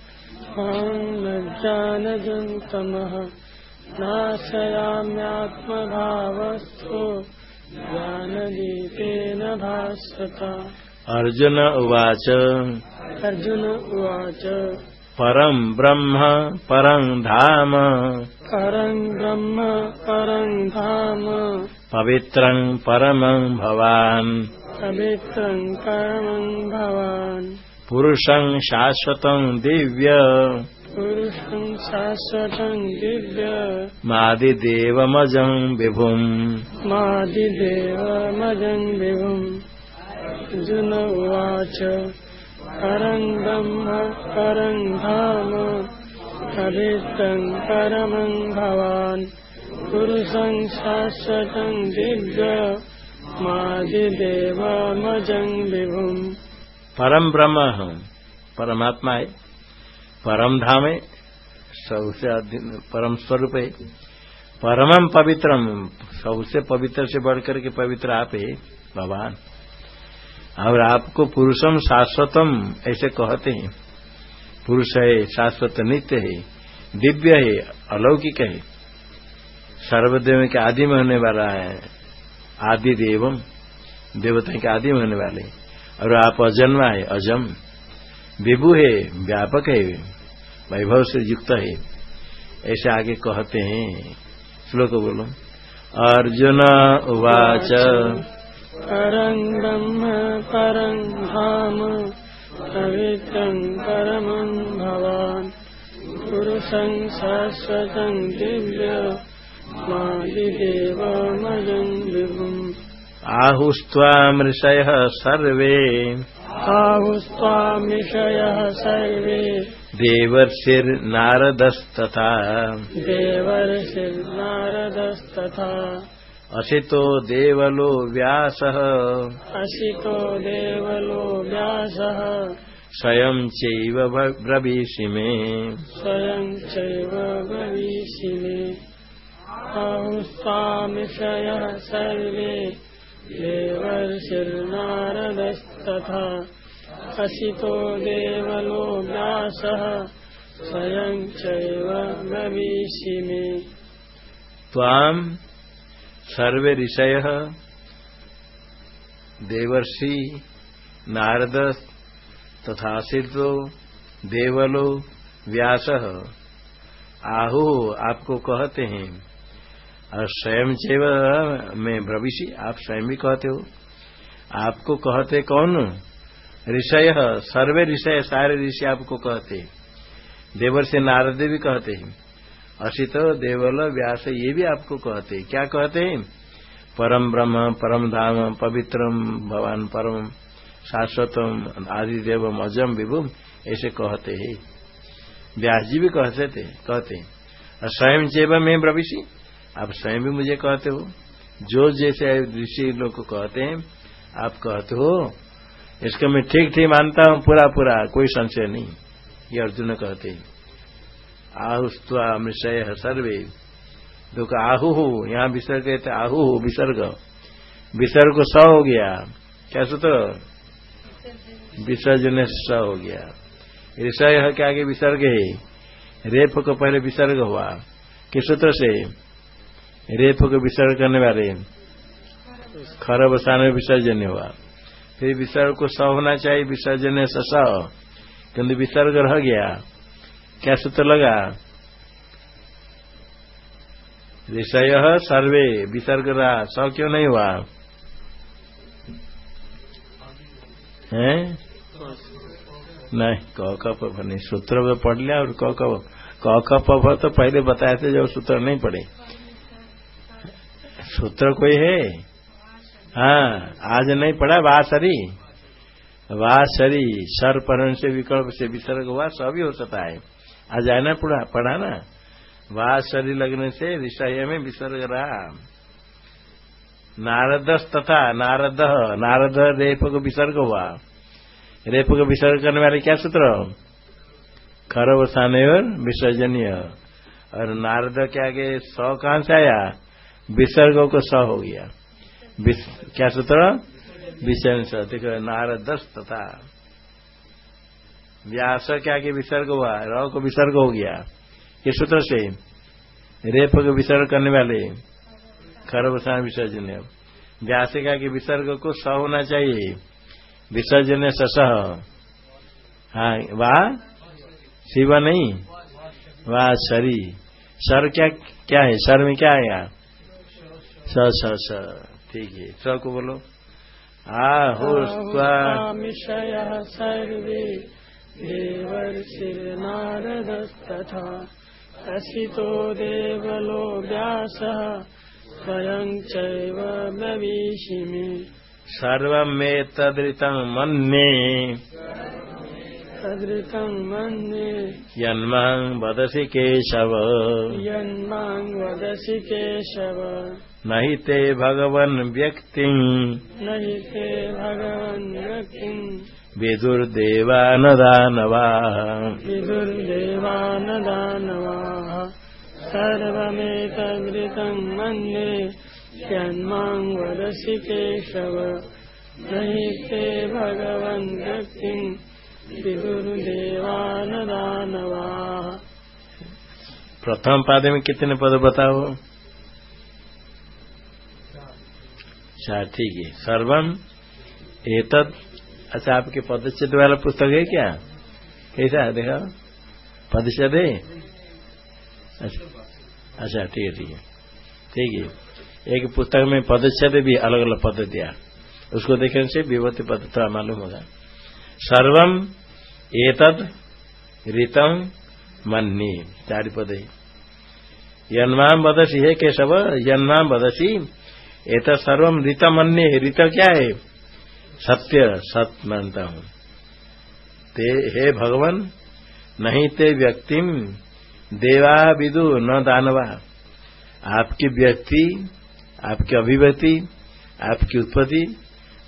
ज्ञान नाशयाम्यात्मभावस्थो। ज्ञानदीपेन भास्वत। अर्जुन उवाच। अर्जुन उवाच। परम् ब्रह्म परम् धाम। परम् ब्रह्म परम् धाम। पवित्रं परमं भवान्। पवित्रं परमं भवान्। पुरुषं शाश्वतं दिव्य पुरुषं शाश्वतं दिव्य मादिदेवमजं विभुम्। मादिदेवमजं विभुम्। अर्जुन उवाच परं ब्रह्म परं धाम पवित्रं परमं भवान्। पुरुषं शाश्वतं दिव्य मादिदेवमजं विभुम्। परम ब्रह्म हूँ परमात्मा है। परम धाम है सबसे परम स्वरूप है परमम पवित्रम सबसे पवित्र से बढ़कर के पवित्र आप है, भगवान। और आपको पुरुषम शाश्वतम, ऐसे कहते हैं। पुरुष है, शाश्वत नित्य है, दिव्य है, अलौकिक है। सर्वदेव के आदि में होने वाला है आदि देवम देवता के आदि में होने वाले। और आप अजन्मा है, अजम। विभु है व्यापक है वैभव से युक्त है। ऐसे आगे कहते हैं। श्लोक बोलो। अर्जुन उवाच। परं ब्रह्म परं धाम पवित्रं परमं भवान्। पुरुषं शाश्वतं दिव्य मादिदेवमजं विभुम्। आहुस्त्वामृषयः सर्वे। आहुस्त्वामिषयः सर्वे। देवर्षिर्नारदस्तथा। देवर्षिर्नारदस्तथा। असितो देवलो व्यासः। असितो देवलो व्यासः। स्वयं चैव ब्रवीषि मे। स्वयं चैव भविष्य मे। आहुस्त्वामिषयः सर्वे देवर्षिर्नारदस्तथा असितो देवलो व्यासः स्वयं चैव भविष्य मे। सर्वे ऋषय, देवर्षि, नारद तथा सिद्धो देवलो व्यास। आहु, आपको कहते हैं स्वयं चैव मैं भविष्य आप स्वयं भी कहते हो। आपको कहते कौन? ऋषय। सर्वे ऋषय, सारे ऋषि आपको कहते देवर से नारद भी कहते हैं। असित देवल, व्यास, ये भी आपको कहते क्या कहते हैं? परम ब्रह्म, परम धाम, पवित्रम भगवान परम, शाश्वतम आदि देवम अजम, विभुम, ऐसे कहते हैं। व्यास जी भी कहते थे, कहते हैं। और स्वयं चेव में प्रविशी आप स्वयं भी मुझे कहते हो। जो जैसे ऋषि लोग कहते हैं आप कहते हो? इसको मैं ठीक ठीक मानता हूँ, पूरा पूरा, कोई संशय नहीं। ये अर्जुन कहते हैं आहुस्वा मृषय सर्वे, दुख आहु हो यहाँ विसर्ग कहते आहु हो विसर्ग। विसर्ग स हो गया। क्या सूत्र विसर्जन स हो गया। ऋषय के आगे विसर्ग है। रेप को पहले विसर्ग हुआ। किस सूत्र से? रेप को विसर्ग करने वाले। खरब स्थान में विसर्जन हुआ। फिर विसर्ग को स होना चाहिए, विसर्जन से स किंतु विसर्ग रह गया। क्या सूत्र लगा? विषय सर्वे, विसर्ग रहा। स क्यों नहीं हुआ? है? नहीं, क ख प नहीं। सूत्र में पढ़ लिया और क ख क ख प तो पहले बताए थे, जब सूत्र नहीं पढ़े। सूत्र कोई है? हाँ आज नहीं पढ़ा, वासरी। वासरी सर पढ़ने से विकल्प से विसर्ग हुआ सभी हो सकता है। आज आना पढ़ा पढ़ा ना। वासरी लगने से ऋषय में विसर्ग रहा। नारद तथा नारद नारद रेप को विसर्ग हुआ। रेप को विसर्ग करने वाले क्या सूत्र? खरब और विसर्जनीय। और नारद के आगे सौ कहाँ से आया? विसर्ग को स हो गया। क्या सूत्र? से देखो, नारद तथा। व्यास क्या के विसर्ग हुआ? र को विसर्ग हो गया। किस सूत्र से? रेप को विसर्ग करने वाले। खरबसान विसर्जन। व्यास क्या के विसर्ग को स होना चाहिए। विसर्जन ससह हाँ वाह शिव नहीं। वाह शरी। सर क्या क्या है? सर में क्या स स स। ठीक है। स को बोलो। आहुस्वामिषयः सर्वे देवर्षिर्नारदस्तथा। असितो देवलो व्यासः स्वयं चैव ब्रवीषिमि। सर्वमेतदृतं मन्ये। तदृतं मन्ये। यन्मां वदसि केशव। यन्मां वदसि केशव। न हि ते भगवन् व्यक्तिम् न हि ते भगवन् व्यक्तिम् विदुर्देवानदानवाः। विदुर्देवानदानवाः। सर्वमेतवृतम् मन्ये यन्मां वदसि केशव। न हि ते भगवन् व्यक्तिम् विदुर्देवानदानवाः। प्रथम पाद में कितने पद बताओ? अच्छा ठीक है। सर्वम एतद अच्छा आपके पदच्छेद वाला पुस्तक है क्या? कैसा है, देखा। पदच्छेद है? अच्छा अच्छा ठीक है ठीक है। ठीक है। एक पुस्तक में पदच्छेद भी अलग अलग पद दिया। उसको देखने से विभूति पद थोड़ा मालूम होगा। सर्वम एतद ऋतम मन्नी चार पद है। यन्माम बदसी है केशव यन्माम बदसी एत सर्वम ऋतम अन्य ऋत क्या है? सत्य, सत मानता हूँ। ते हे भगवान, नहीं ते व्यक्तिम, देवा विदु न दानवा। आपकी व्यक्ति, आपकी अभिव्यक्ति, आपकी उत्पत्ति,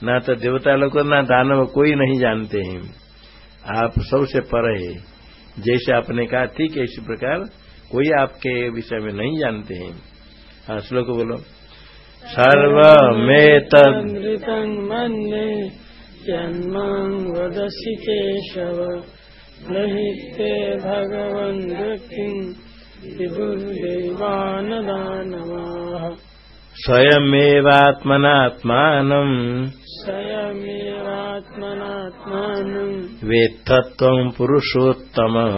न तो देवता लोग न दानव कोई नहीं जानते हैं। आप सबसे पर है। जैसे आपने कहा, ठीक है, इसी प्रकार कोई आपके विषय में नहीं जानते हैं। हाँ श्लोक बोलो। सर्वमेतदृतं मन्ये यन्मां वदसि केशव न हि ते भगवन् व्यक्तिम् विदुर्देवानदानवाः स्वयमेवात्मनात्मानम् स्वयमेवात्मनात्मानम् वेत्थत्वम् पुरुषोत्तमः।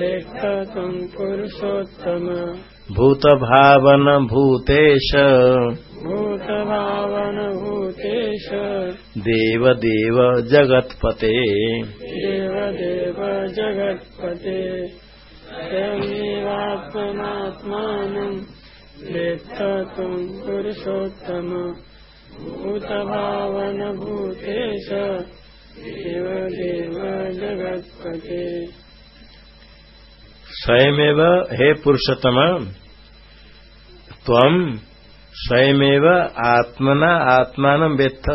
वेत्थत्वम् पुरुषोत्तम भूतभावन भूतेश भूतभावन भूतेश देवदेव जगत्पते। देवदेव जगत्पते स्वयमेवात्मनात्मानम् वेत्थ त्वम् पुरुषोत्तम। भूतभावन भूतेश देवदेव जगत्पते स्वयमेव हे पुरुषोत्तम तम स्वयमेव आत्मना आत्मान वेत्थ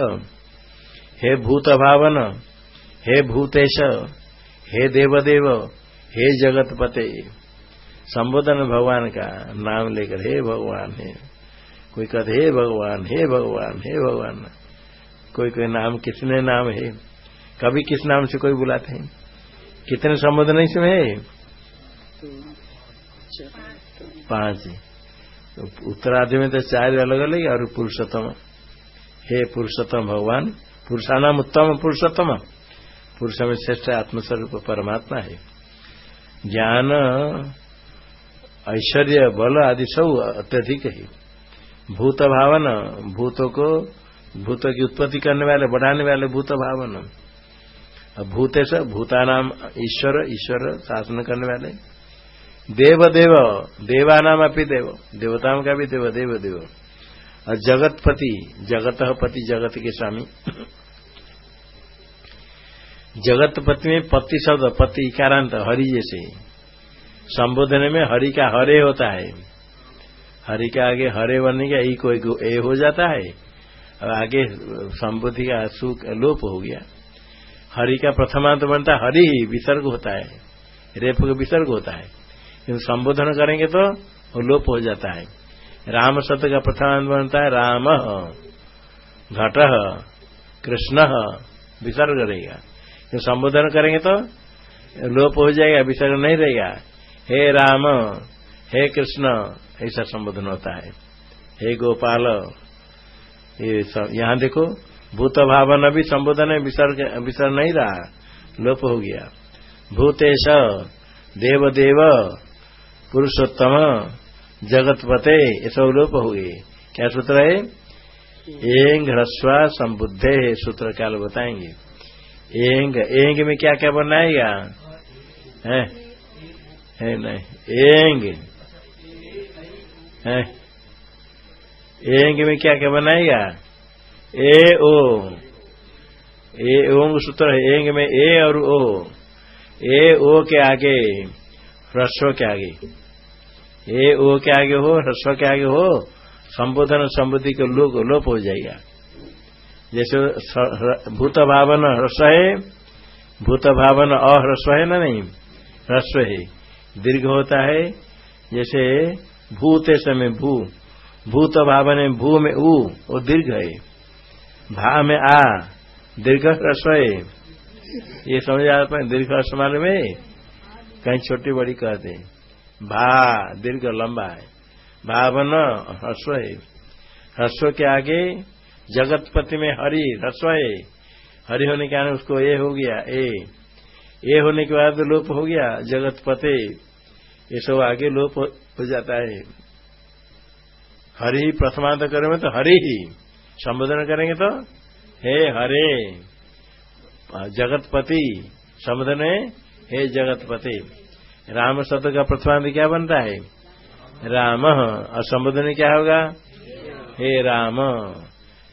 हे भूत भावन हे भूतेश, हे देवदेव, हे जगतपते। संबोधन भगवान का नाम लेकर, हे भगवान, हे कोई कहते हे भगवान हे भगवान हे भगवान। कोई कोई नाम, कितने नाम है? कभी किस नाम से कोई बुलाते हैं? कितने संबोधन इसमें? है पाँच उत्तराधि में तो चार अलग अलग और पुरुषोत्तम। हे पुरुषोत्तम भगवान, पुरुषानाम उत्तम, पुरुषोत्तम। पुरुष में श्रेष्ठ आत्मस्वरूप परमात्मा है। ज्ञान, ऐश्वर्य, बल आदि सब अत्यधिक है। भूत भावन, भूतों को, भूत की उत्पत्ति करने वाले, बढ़ाने वाले भूत भावन। भूतेश, भूतानाम ईश्वर ईश्वर शासन करने वाले। देव देव देवानाम अपनी देव देवताओं का भी देव देव देव और जगतपति, जगत पति, जगत के स्वामी। जगतपति में पति शब्द, पति इकारांत, हरि जैसे। संबोधन में हरि का हरे होता है। हरि का आगे हरे बनने का ई कोई ए हो जाता है। और आगे संबोधि का सुख लोप हो गया। हरि का प्रथमांत बनता, हरि विसर्ग होता है। रेप का विसर्ग होता है। किंतु संबोधन करेंगे तो लोप हो जाता है। राम शब्द का प्रथम बनता है, राम घट कृष्ण विसर्ग रहेगा। क्यों संबोधन करेंगे तो लोप हो जाएगा, विसर्ग नहीं रहेगा। हे राम, हे कृष्ण, ऐसा संबोधन होता है। हे गोपाल, ये यहाँ देखो, भूत भावन अभी संबोधन है, विसर्ग विसर्ग नहीं रहा, लोप हो गया। भूतेश देव देव पुरुषोत्तम जगतपते ये सब लोप हो गए क्या सूत्र है? एंग ह्रस्वा संबुद्धे सूत्र काल बताएँगे। एंग एंग में क्या क्या बनाएगा है, है नहीं। एंग। है? एंग में क्या क्या बनाएगा ए ओ। ए ओंग सूत्र है। एंग में ए और ओ। ए ओ के आगे। ह्रस्व के आगे ए ओ के आगे हो ह्रस्व के आगे हो, संबोधन संबुद्धि के लोग लोप हो जाएगा। जैसे भूत भावन ह्रस्व है, भूत भावन अह्रस्व है ना नहीं? ह्रस्व है। दीर्घ होता है। जैसे भूत समय भू, भूत भावन भू में ऊ, वो दीर्घ है। भा में आ, दीर्घ ह्रस्व है। ये समझ आप दीर्घ ह्रस्व मालूम है? कहीं छोटी बड़ी कहते भा, दीर्घ लंबा है। भावन, ह्रस्व है। ह्रस्व के आगे जगतपति में हरि हस्व है। हरि होने के कारण उसको ए हो गया, ए। ए होने के बाद लोप हो गया, जगतपते। ये सब आगे लोप हो जाता है। हरि ही प्रथमांत करेंगे तो हरि ही। संबोधन करेंगे तो हे हरे। जगतपति, संबोधन है हे जगतपति, राम शब्द का प्रथमांत क्या बनता है? राम। और संबोधन क्या होगा? हे राम।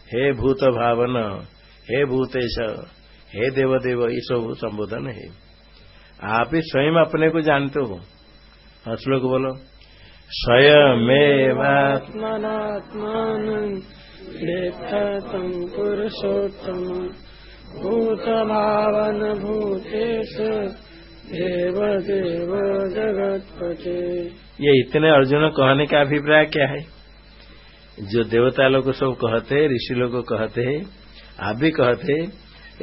हे भूत भावन। हे भूतेश। हे देवदेव, ये सब संबोधन है। आप ही स्वयं अपने को जानते हो। श्लोक बोलो। स्वयमेवात्मनात्मान पुरुषोत्तम। भूतभावन, भूतेश। देव देव जगतपते। ये इतने अर्जुन कहने का अभिप्राय क्या है? जो देवता लोग सब कहते हैं ऋषि लोग कहते हैं आप भी कहते,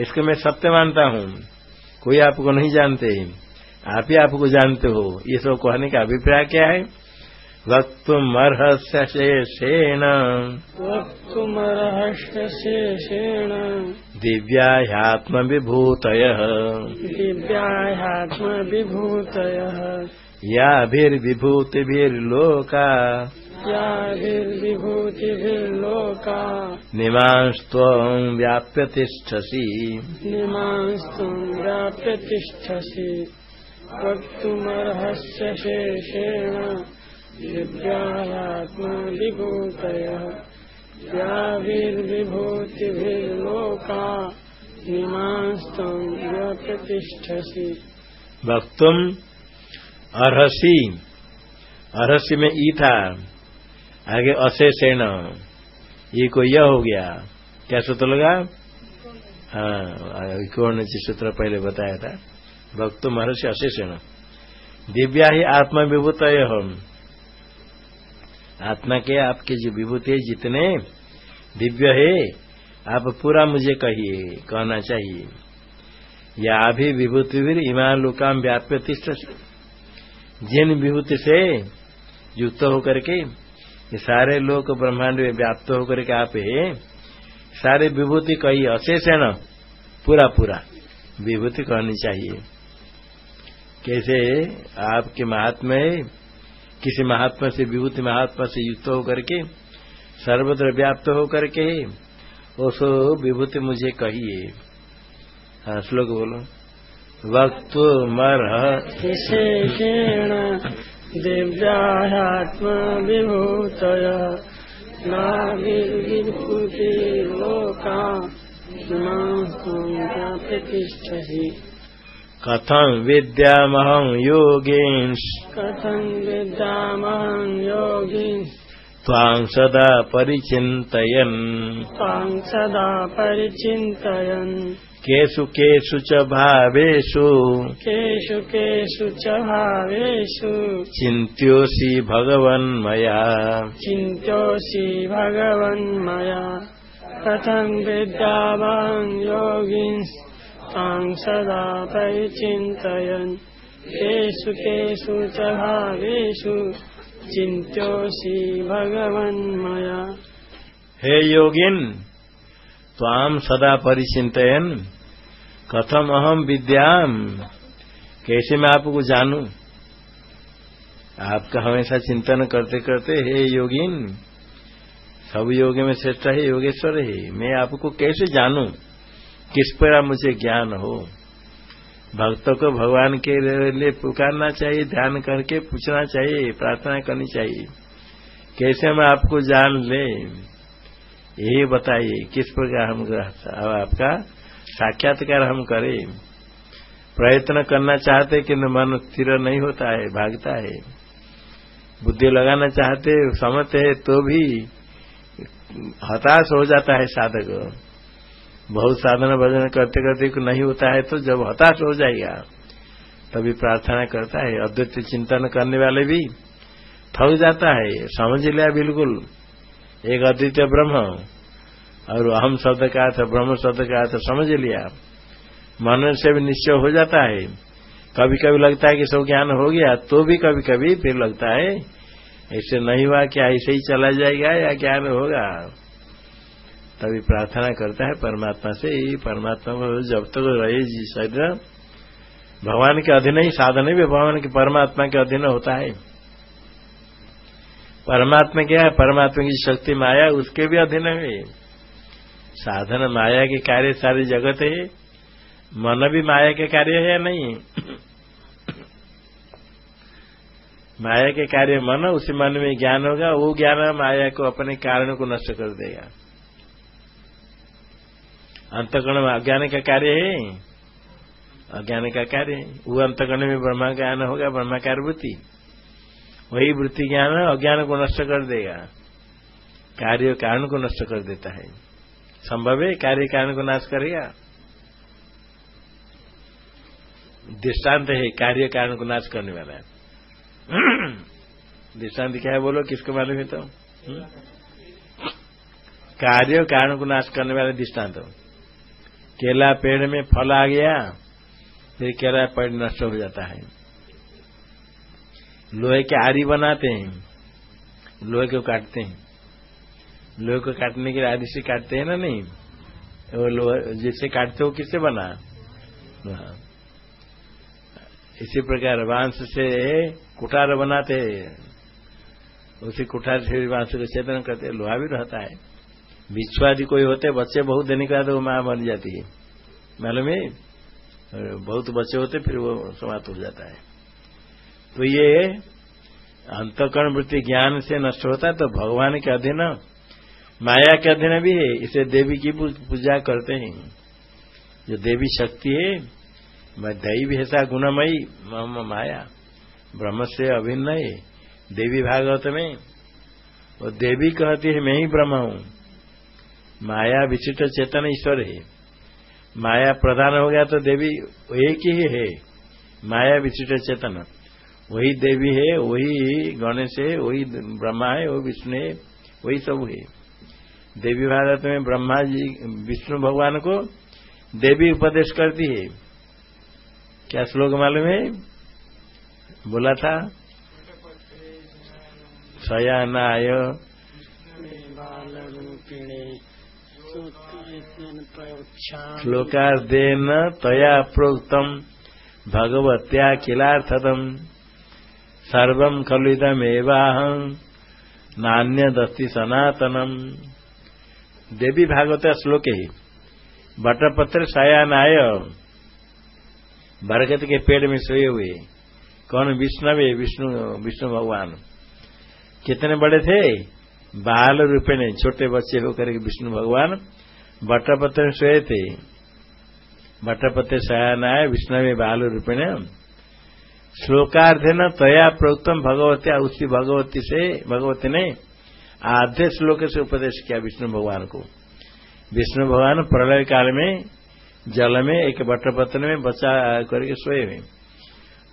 इसको मैं सत्य मानता हूँ। कोई आपको नहीं जानते। आप ही आपको जानते हो। ये सब कहने का अभिप्राय क्या है? वक्तुमर्हस्य शेषेण वक्तुमर्हस्य शेषेण दिव्याह्यात्मविभूतयः दिव्याह्यात्मविभूतयः याभिर्विभूतिभिर्लोका। याभिर्विभूतिभिर्लोका। निमांस्त्वम् व्याप्य तिष्ठसि निमांस्त्वम् व्याप्य तिष्ठसि वक्तुमर्हस्य शेषेण दिव्यात्मविभूतयः याभिर्विभूतिभिर्लोका निमांस्त्वम् व्याप्य तिष्ठसि वक्तुम अर्हसी। अर्हसी में ई था आगे अशेषेण। ये को यह हो गया। क्या सूत्र लगा? हाँ कौन सूत्र पहले बताया था। भक्त महर्षि अशेषण। दिव्या ही आत्मा विभूत हम आत्मा के आपके जो विभूति जितने दिव्य है, आप पूरा मुझे कहिए, कहना चाहिए। या भी विभूति भी इमान लोकाम व्याप्य तिष्ठ जिन विभूति से युक्त होकर के सारे लोग ब्रह्मांड में व्याप्त होकर के आप है, सारे विभूति कही, अशेष है न, पूरा पूरा विभूति कहनी चाहिए। कैसे? आपके महात्मा है किसी महात्मा से, विभूति महात्मा से युक्त होकर के, सर्वत्र व्याप्त होकर के उस विभूति मुझे कहिए। हाँ श्लोक बोलो। वक्त मर विशेषेण दिव्यात्मविभूतय नाभिर्विभूतिर्लोका कथम विद्यामहं योगींश कथं विद्यामहं योगी त्वां सदा परिचिन्तयन्। त्वां सदा परिचिन्तयन्। केषु केषु च भावेषु। केषु केषु च भावेषु। चिन्त्योऽसि भगवन्मया चिन्त्योऽसि भगवन्मया कथं विद्यावान् योगिन् तां सदा परिचिन्तयन् केषु केषु च भावेषु चिन्त्योऽसि भगवन्मया। हे योगिन त्वाम सदा परिचिंतयन कथम अहम विद्याम? कैसे मैं आपको जानूं? आपका हमेशा चिंतन करते करते, हे योगिन, सब योग में श्रेष्ठ है, योगेश्वर है, मैं आपको कैसे जानूं? किस पर मुझे ज्ञान हो? भक्तों को भगवान के लिए पुकारना चाहिए, ध्यान करके पूछना चाहिए, प्रार्थना करनी चाहिए। कैसे हम आपको जान ले? यही बताइए, किस प्रकार हम आपका साक्षात्कार हम करें? प्रयत्न करना चाहते कि मन स्थिर नहीं होता है, भागता है। बुद्धि लगाना चाहते, समझते है तो भी हताश हो जाता है साधक। बहुत साधना भजन करते करते नहीं होता है तो जब हताश हो जाएगा तभी प्रार्थना करता है। अद्वैत चिंतन करने वाले भी थक जाता है। समझ लिया बिल्कुल। एक अद्वितीय ब्रह्म। और अहम शब्द का अर्थ, ब्रह्म शब्द का अर्थ, समझ लिया। मन से भी निश्चय हो जाता है। कभी कभी लगता है कि सब ज्ञान हो गया तो भी कभी कभी फिर लगता है, ऐसे नहीं हुआ, क्या ऐसे ही चला जाएगा, या ज्ञान होगा? तभी प्रार्थना करता है परमात्मा से, ये परमात्मा को जब तक रहे जी शरीर भगवान के अधीन ही साधन भी भगवान के परमात्मा के अधीन होता है। परमात्मा क्या है? परमात्मा की शक्ति माया उसके भी अधीन है। साधन माया के कार्य सारी जगत है। मन भी माया के कार्य है या नहीं? माया के कार्य मन, उसी मन में ज्ञान होगा, वो ज्ञान माया को अपने कारण को नष्ट कर देगा। अंतकरण अज्ञान का कार्य है अज्ञान का कार्य वो अंतकरण में ब्रह्मा ज्ञान होगा ब्रह्माकार वृत्ति। वही वृत्ति ज्ञान अज्ञान को नष्ट कर देगा। कार्य कारण को नष्ट कर देता है। संभव है कार्य कारण को नाश करेगा? दृष्टांत है, कार्य कारण को नाश करने वाला है। दृष्टांत क्या है बोलो, किसको मालूम है तो? हम्म? कार्य कारण को नाश करने वाले दृष्टांत। केला पेड़ में फल आ गया, फिर केला पेड़ नष्ट हो जाता है। लोहे के आरी बनाते हैं, लोहे को काटते हैं। लोहे को काटने के लिए आदि से काटते हैं ना नहीं? वो लोहे जिससे काटते हो किससे बना। इसी प्रकार बाँस से कुठार बनाते उसी कुठार से भी बाँस को चेतन करते लोहा भी रहता है। बिच्छू कोई होते, बच्चे बहुत देने के बाद वो माँ बन जाती है। मालूम है? बहुत बच्चे होते, फिर वो समाप्त हो जाता है। तो ये अंतकरण वृत्ति ज्ञान से नष्ट होता है तो भगवान के अधीन, माया के अधीन भी है, इसे देवी की पूजा करते हैं। जो देवी शक्ति है, मैं दैवी ऐसा गुणमयी माया, ब्रह्म से अभिन्न है। देवी भागवत में और देवी कहती है, मैं ही ब्रह्म हूँ। माया विशिष्ट चेतन ईश्वर है। माया प्रधान हो गया तो देवी एक ही है। माया विशिष्ट चेतन। वही देवी है, वही गणेश है, वही ब्रह्मा है, वही विष्णु है, वही सब है। देवी भारत में ब्रह्मा जी, विष्णु भगवान को देवी उपदेश करती है। क्या श्लोक मालूम है? बोला था। शयानाय श्लोकार्देन तया प्रोक्तम भगवत्या किलार्थदम सर्व खलुदमेवाहं नान्यदस्ति सनातनम देवी भागवत श्लोक ही बटपत्र शयानाय बरगत के पेड़ में सोए हुए, कौन विष्णवे, विष्णु विष्णु भगवान। कितने बड़े थे? बाल रूपे ने छोटे बच्चे होकर विष्णु भगवान बटपत्र सोए थे बटपत्र शयन आए विष्णु बाल रूपे ने श्लोकार्थ न तया प्रोक्तम भगवती उसी भगवती से भगवती ने आधे श्लोक से उपदेश किया विष्णु भगवान को विष्णु भगवान प्रलय काल में जल में एक बटपत्र में बचा करके सोए हुए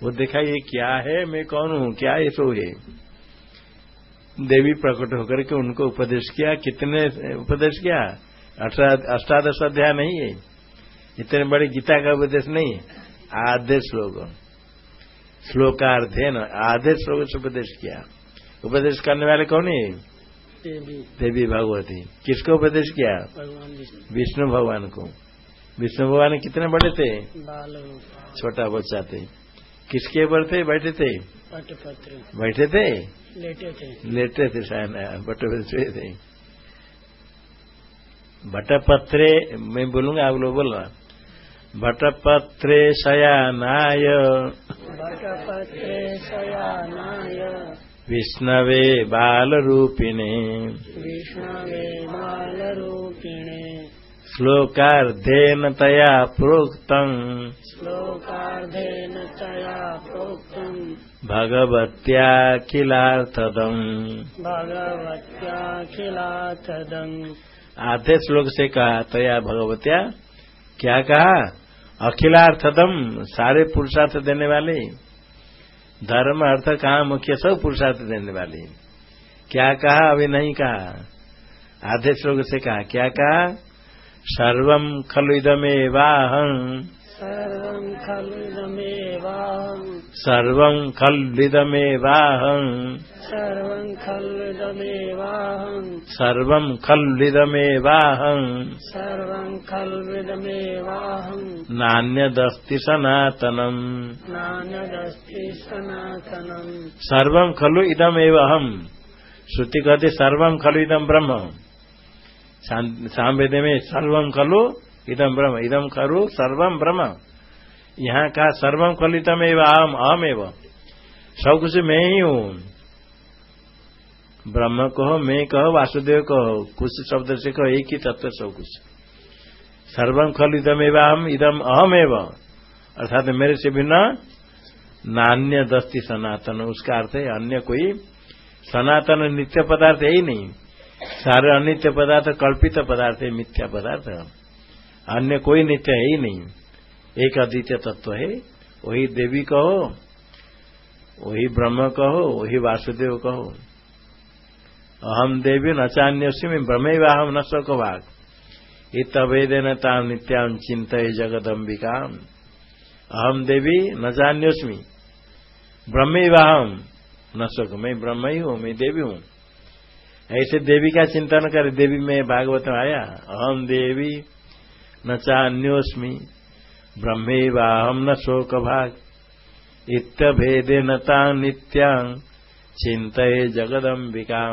वो देखा ये क्या है, मैं कौन हूँ, क्या ये सो है? देवी प्रकट होकर के उनको उपदेश किया, कितने उपदेश किया? अष्टादश अध्याय नहीं है इतने बड़े गीता का उपदेश नहीं है। आधे श्लोक। श्लोकार्धे न। आधे श्लोक से उपदेश किया। उपदेश करने वाले कौन है? देवी। भगवती। किसको उपदेश किया? विष्णु भगवान को। विष्णु भगवान कितने बड़े थे? छोटा बच्चा थे। किसके ऊपर थे? बैठे थे। बैठे थे? लेटे थे। लेटे थे शायद बटे थे। भटपत्रे मैं बोलूँगा आप लोग बोलना भटपत्रे शयानाय। भटपत्रे शयानाय। विष्णवे बालरूपिणे। विष्णवे बालरूपिणे। श्लोकार्धेन तया प्रोक्तम्। श्लोकार्धेन तया प्रोक्तम्। भगवत्याखिलार्थदम्। भगवत्याखिलाथदम् आधे श्लोक से कहा तया भगवत्या क्या कहा? अखिलार्थदम सारे पुरुषार्थ देने वाले। धर्म अर्थ कहा मुख्य सब पुरुषार्थ देने वाले। क्या कहा? अभी नहीं कहा। आधे श्लोक से कहा क्या कहा? सर्वम खलु इदमेवाहं। सर्वम् खलु इदमेवाहम् सर्वं खल्विदमेवाहं सर्वम् खलु इदमेवाहम् सर्वं खल्विदमेवाहं। सर्वम् खल्विदमेवाहम् नान्यदस्ति सनातनम् नान्यदस्ति सनातनम् सर्वं खलु इदमेव अहम श्रुति कहते सर्वं खलु इदम ब्रह्म। सामवेद में सर्वम खलु इदम ब्रह्म। इदम खलु सर्वम ब्रह्म। यहाँ कहा सर्वम खलु इदम अहम अहम एवं सब कुछ मैं ही हूँ। ब्रह्म कहो, मैं कहो, वासुदेव कहो, कुछ शब्द से कहो, एक ही तत्व सब कुछ। सर्वम खल इदम एवं इदम अहम एवं अर्थात मेरे से बिना नान्य दस्ती सनातन। उसका अर्थ है, अन्य कोई सनातन नित्य पदार्थ है ही नहीं। सारे अनित्य पदार्थ, कल्पित पदार्थ है, मिथ्या पदार्थ। अन्य कोई नित्य है ही नहीं। एक अद्वितीय तत्व है। वही देवी कहो, वही ब्रह्म कहो, वही वासुदेव कहो। अहम देवी न चान्योसी में ब्रह्म वाहम न सको भाग इतवेदन ताम नित्याम चिंत जगदम्बिका अहम देवी न जान्योस्मी ब्रह्म वाहम न शोक मैं ब्रह्म ही हूँ मैं देवी हूँ। ऐसे देवी का चिंतन कर, देवी में भागवत में आया अहम देवी न चान्योस्मी ब्रह्मे वाहम न शोक भाग इत भेदे नता नित्यांग चिंत जगदम्बिका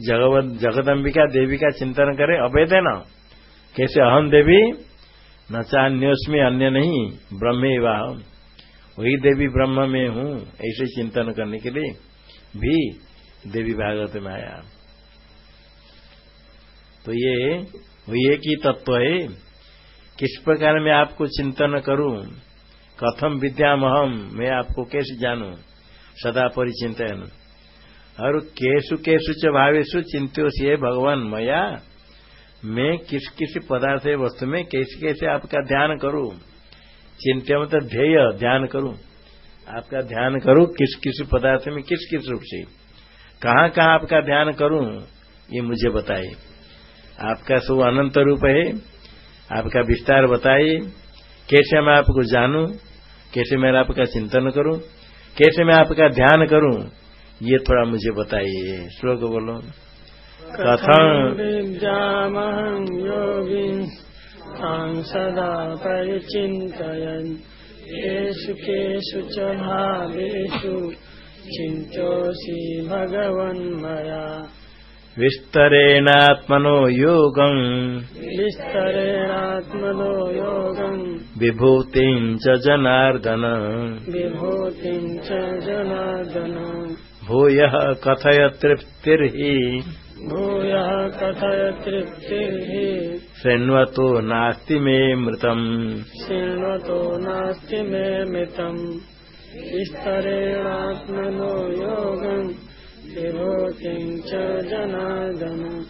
जगदम्बिका देवी का चिंतन करे अभेद है न? कैसे अहम देवी? न चान्योस्मी अन्य नहीं ब्रह्मे वाहम वही देवी ब्रह्म में हूँ, ऐसे चिंतन करने के लिए भी देवी भागवत में आया। तो ये वही एक ही तत्व है, किस प्रकार मैं आपको चिंतन करूँ? कथम विद्यामहम, मैं आपको कैसे जानूं? सदा परिचिंतन और केसु केसु च भावेशु चिंत्योशी है भगवान, मया। मैं किस किस पदार्थ वस्तु में, कैसे कैसे आपका ध्यान करूँ? चिंत्य मतलब ध्येय ध्यान करूँ। आपका ध्यान करूँ किस किस पदार्थ में, किस किस रूप से? कहाँ कहाँ आपका ध्यान करूँ, ये मुझे बताए आपका सब अनंत रूप है, आपका विस्तार बताए कैसे मैं आपको जानूं? कैसे मैं आपका चिंतन करूँ? कैसे मैं आपका ध्यान करूँ? ये थोड़ा मुझे बताइए श्लोक बोलो। कथम विद्यामहं योगिन् तां सदा परिचिन्तयन्। केषु केषु च भावेषु चिन्त्योऽसि भगवन्मया विस्तरेणात्मनो योगम्। विस्तरेणात्मनो योगम् विभूतिम् च जनार्दन। विभूतिम् च जनार्दन। भूयः कथय तृप्तिर्हि भूयः कथय तृप्तिर्हि शृण्वतो नास्ति मे मृतम्। शृण्वतो नास्ति मे मृतम्। विस्तरेणात्मनो योगम्। विभूतिम् च जनार्दन।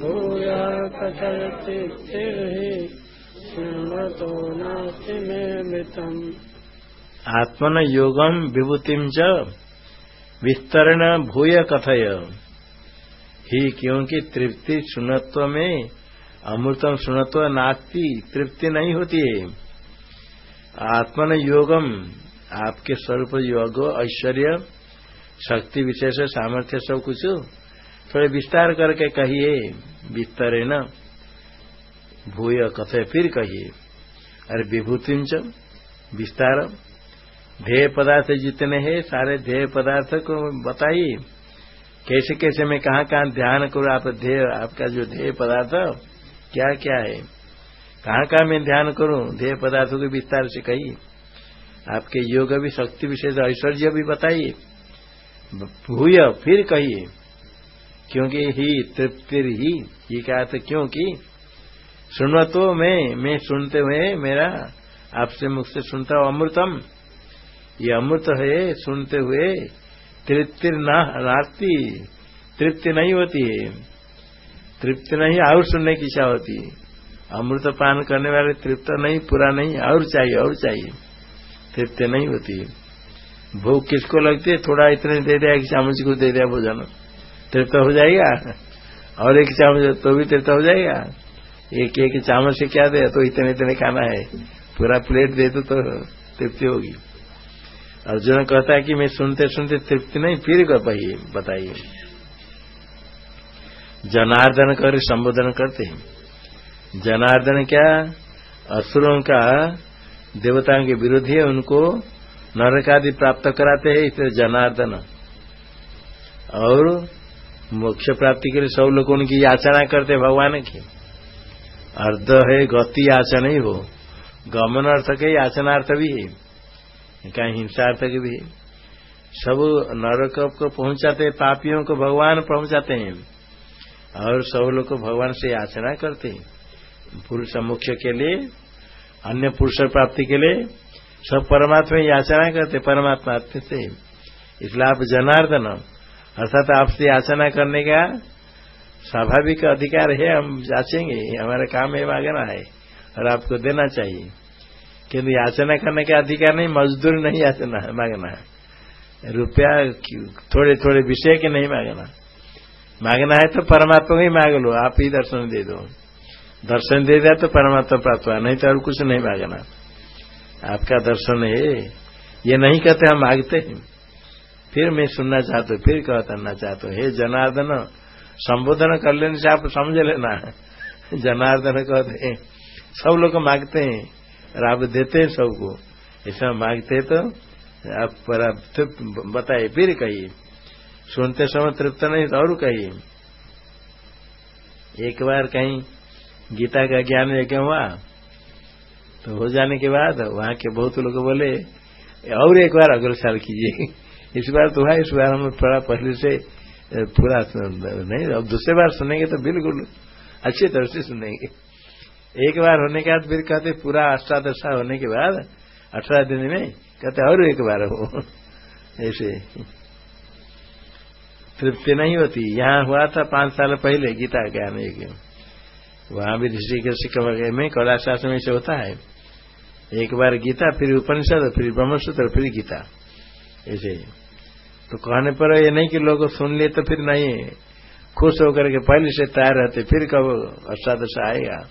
भूयः कथय तृप्तिर्हि नास्ति मे मृतम् आत्मन योगम विभूतिम च विस्तरण भूय कथय। ही क्योंकि तृप्ति सुनत्व में, अमृतम सुनत्व नास्ति, तृप्ति नहीं होती है। आत्मन योगम आपके स्वरूप योग, ऐश्वर्य, शक्ति विशेष, सामर्थ्य, सब कुछ, थोड़े विस्तार करके कहिए विस्तार न भूय कथय फिर कहिए। अरे विभूतिम च, विस्तार। ध्येय पदार्थ जितने हैं, सारे ध्येय पदार्थ को बताइए। कैसे कैसे मैं कहाँ कहाँ ध्यान करूँ, आप ध्येय, आपका जो ध्येय पदार्थ, क्या क्या है? कहाँ कहाँ मैं ध्यान करूँ? देह पदार्थों के विस्तार से कही आपके योग भी, शक्ति विशेष, ऐश्वर्य भी बताइए। भूय फिर कहिए। क्योंकि ही तृप्ति ही ये कहा था क्योंकि सुनो तो मैं मैं सुनते हुए मेरा आपसे मुख से सुनता हूँ अमृतम। ये अमृत है सुनते हुए तृप्ति नाती तृप्ति नहीं होती है। तृप्ति नहीं, और सुनने की इच्छा होती है। अमृत पान करने वाले तृप्त नहीं, पूरा नहीं, और चाहिए और चाहिए। तृप्ति नहीं होती है। भूख किसको लगती है? थोड़ा इतने दे दिया, एक चामच को दे दिया भोजन। तृप्त हो जाएगा? और एक चामच तो भी तृप्त हो जाएगा? एक एक चामच से क्या दे तो इतने इतने खाना है। पूरा प्लेट दे तो, तो तृप्ति होगी। अर्जुन कहता है कि मैं सुनते सुनते तृप्ति नहीं फिर बताइए। जनार्दन कर संबोधन करते हैं। जनार्दन क्या? असुरों का देवताओं के विरोधी है उनको नरक आदि प्राप्त कराते हैं इसलिए जनार्दन। और मोक्ष प्राप्ति के लिए सब लोग उनकी याचना करते भगवान की। अर्ध है, गति याचना ही। हो गमन अर्थ के याचनार्थ भी है। कहीं हिंसार्थक भी है। सब नरक को पहुंचाते पापियों को भगवान पहुंचाते हैं। और सब लोग को भगवान से याचना करते हैं। पुरुष मुख्य के लिए, अन्य पुरुष प्राप्ति के लिए, सब परमात्मा याचना करते, परमात्मा से इसलिए आप जनार्दन, अर्थात आपसे याचना करने का स्वाभाविक अधिकार है, हम जांचेंगे, हमारा काम है, मांगना है, और आपको देना चाहिए। किंतु याचना करने का अधिकार नहीं, मजदूर नहीं याचना है, मांगना है। रुपया थोड़े थोड़े विषय के नहीं मांगना। मांगना है तो परमात्मा ही मांग लो, आप ही दर्शन दे दो। दर्शन दे दिया तो परमात्मा प्राप्त हुआ, नहीं तो और कुछ नहीं मांगना। आपका दर्शन है, ये नहीं कहते हम मांगते हैं। फिर मैं सुनना चाहता हूँ, फिर कहना चाहता हूँ। हे जनार्दन संबोधन कर लेने से आप समझ लेना। जनार्दन कहते हैं, सब लोग मांगते हैं और आप देते हैं सबको। ऐसा मांगते तो आप पर आप बताइए, फिर कहिए। सुनते समय तृप्त नहीं तो और कहिए। एक बार कहीं गीता का ज्ञान यज्ञ हुआ तो हो जाने के बाद वहाँ के बहुत लोग बोले, और एक बार अगले साल कीजिए। इस बार तो है इस बार हम थोड़ा पहले से पूरा नहीं, अब दूसरे बार सुनेंगे तो बिल्कुल अच्छी तरह से सुनेंगे। एक बार होने के बाद फिर कहते पूरा अष्टादशा होने के बाद, अठारह दिन में कहते और एक बार हो। ऐसे। तृप्ति नहीं होती। यहाँ हुआ था पाँच साल पहले गीता ज्ञान एक वहाँ भी ऋषिकेश में कैलाशासन में से होता है। एक बार गीता, फिर उपनिषद, फिर ब्रह्मसूत्र, फिर गीता। ऐसे। तो कहने पर ये नहीं कि लोग सुन लिए तो फिर नहीं। खुश होकर के पहले से तैयार रहते, फिर कब अष्टादश आएगा?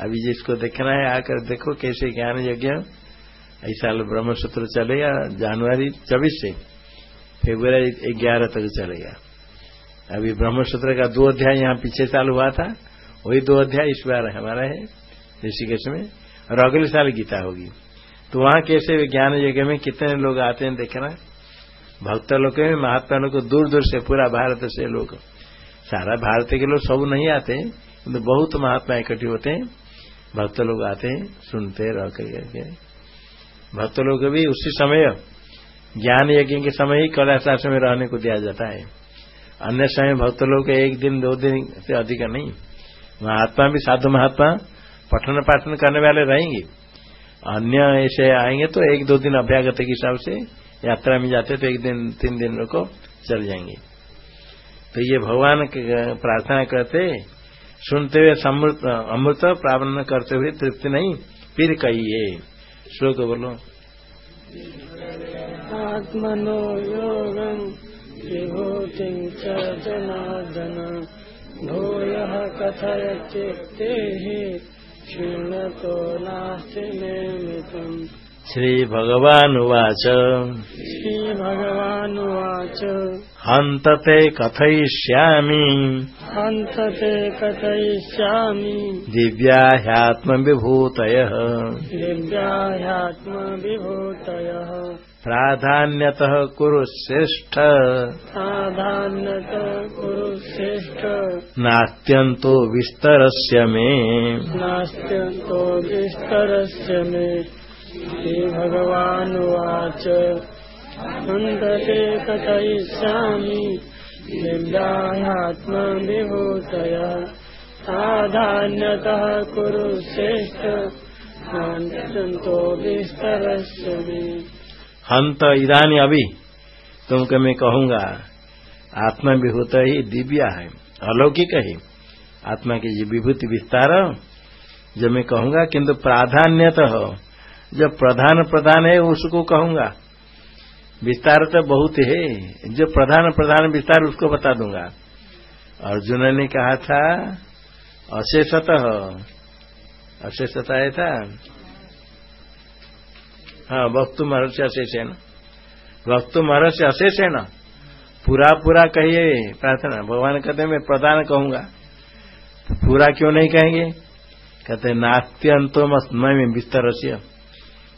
अभी जिसको देखना है, आकर देखो कैसे ज्ञान यज्ञ। ऐसा ब्रह्मसूत्र चलेगा, जनवरी चौबीस से फेब्रुवरी ग्यारह तक चलेगा। अभी ब्रह्मसूत्र का दो अध्याय यहाँ पीछे साल हुआ था, वही दो अध्याय इस बार हमारा है, ऋषिकेश में, और अगले साल गीता होगी। तो वहाँ कैसे ज्ञान यज्ञ में कितने लोग आते हैं देखना? भक्त लोग महात्मा लोग दूर दूर से, पूरा भारत से लोग। सारा भारत के लोग सब नहीं आते तो बहुत महात्मा इकट्ठे होते हैं। भक्त लोग आते हैं, सुनते रह करके भक्त लोग भी उसी समय, ज्ञान यज्ञ के समय ही कैलाश में रहने को दिया जाता है। अन्य समय भक्त लोग एक दिन, दो दिन से अधिक नहीं। महात्मा भी साधु महात्मा, पठन पाठन करने वाले रहेंगे। अन्य ऐसे आएँगे तो एक, दो दिन अभ्यागत के हिसाब से यात्रा में जाते तो एक दिन, तीन दिन को चल जाएँगे। तो ये भगवान प्रार्थना करते, सुनते हुए अमृत प्रावण करते हुए तृप्ति नहीं, फिर कहिए। श्लोक बोलो। आत्मनो योगं विभूति च जनार्दन भूय कथय चित्ते क्षीणतो नास्ति निर्मितम् श्रीभगवानुवाच। श्रीभगवानुवाच। हन्त ते कथयिष्यामि। हन्तते कथयिष्यामि। दिव्या ह्यात्मविभूतयः दिव्या ह्यात्मविभूतयः प्राधान्यतः कुरु श्रेष्ठ प्राधान्यत कुरु श्रेष्ठ नास्त्यन्तो विस्तरस्य मे। नास्त्यन्तो विस्तरस्य मे। श्रीभगवानुवाच हन्तते कथयिष्यामि दिव्याह्यात्मविभूतयः प्राधान्यतः कुरु श्रेष्ठ नास्त्यन्तो विस्तरस्य मे हंत इधानी अभी तुमको मैं कहूँगा आत्मा विभूत ही दिव्या है, अलौकिक है। आत्मा की विभूति विस्तार, जो मैं कहूँगा किंतु प्राधान्यत जो प्रधान प्रधान है उसको कहूँगा। विस्तार तो बहुत है। जो प्रधान प्रधान विस्तार उसको बता दूँगा। अर्जुन ने कहा था, अशेषत। अशेषता है था? हाँ वक्तु महर्षि अशेष है ना वक्तु महर्षि अशेष है ना पूरा पूरा कहिए प्रार्थना। भगवान कहते मैं प्रधान कहूँगा। पूरा क्यों नहीं कहेंगे? कहते नास्त्यंतो मैं विस्तार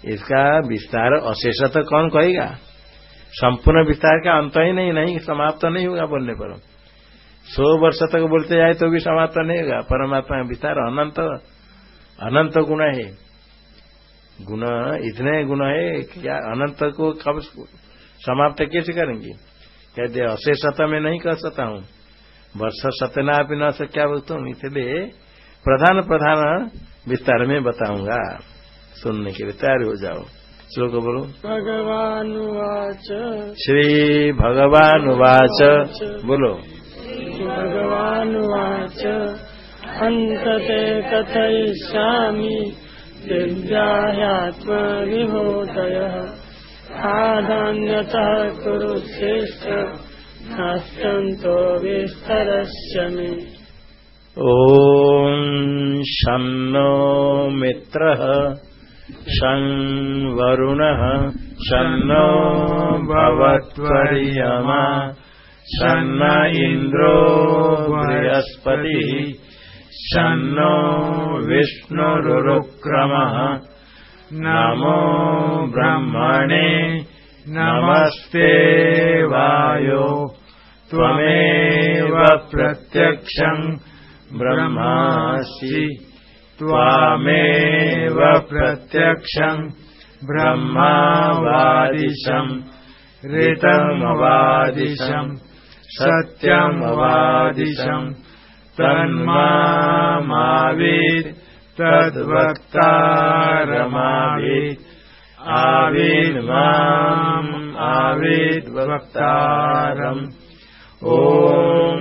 इसका विस्तार अशेष तो कौन कहेगा? संपूर्ण विस्तार का अंत ही नहीं नहीं, समाप्त तो नहीं होगा बोलने पर। सौ वर्ष तक बोलते जाए तो भी समाप्त तो नहीं होगा। परमात्मा का विस्तार अनंत अनंत गुण है। गुण, इतने गुण है क्या अनंत को कब समाप्त कैसे करेंगे? कहते अशेषत में नहीं कर सकता हूँ। वर्ष सतना भी न क्या बोलता हूँ? इसलिए प्रधान प्रधान विस्तार में बताऊँगा। सुनने के लिए तैयार हो जाओ। श्लोक बोलो। भगवानुवाच श्री भगवान वाच। बोलो। भगवानुवाच हन्तते कथयिष्यामि दिव्याह्यात्मविभूतयः प्राधान्यतः कुरु श्रेष्ठ। नास्त्यन्तो विस्तरस्य मे। ॐ शन्नो मित्रः। शं वरुणः शन्नो भवत्वर्यमा। शन्न इन्द्रो बृहस्पतिः। शन्नो विष्णुरुक्रमः। नमो ब्रह्मणे नमस्ते वायो। त्वमेव प्रत्यक्षम् ब्रह्मासि त्वामेव प्रत्यक्षम् ब्रह्मावादिशम् ऋतमवादिशम् सत्यमवादिशम् तन्मावीत् तद्वक्तारमावीत् आविर्माम् आविद्वक्तारम् ॐ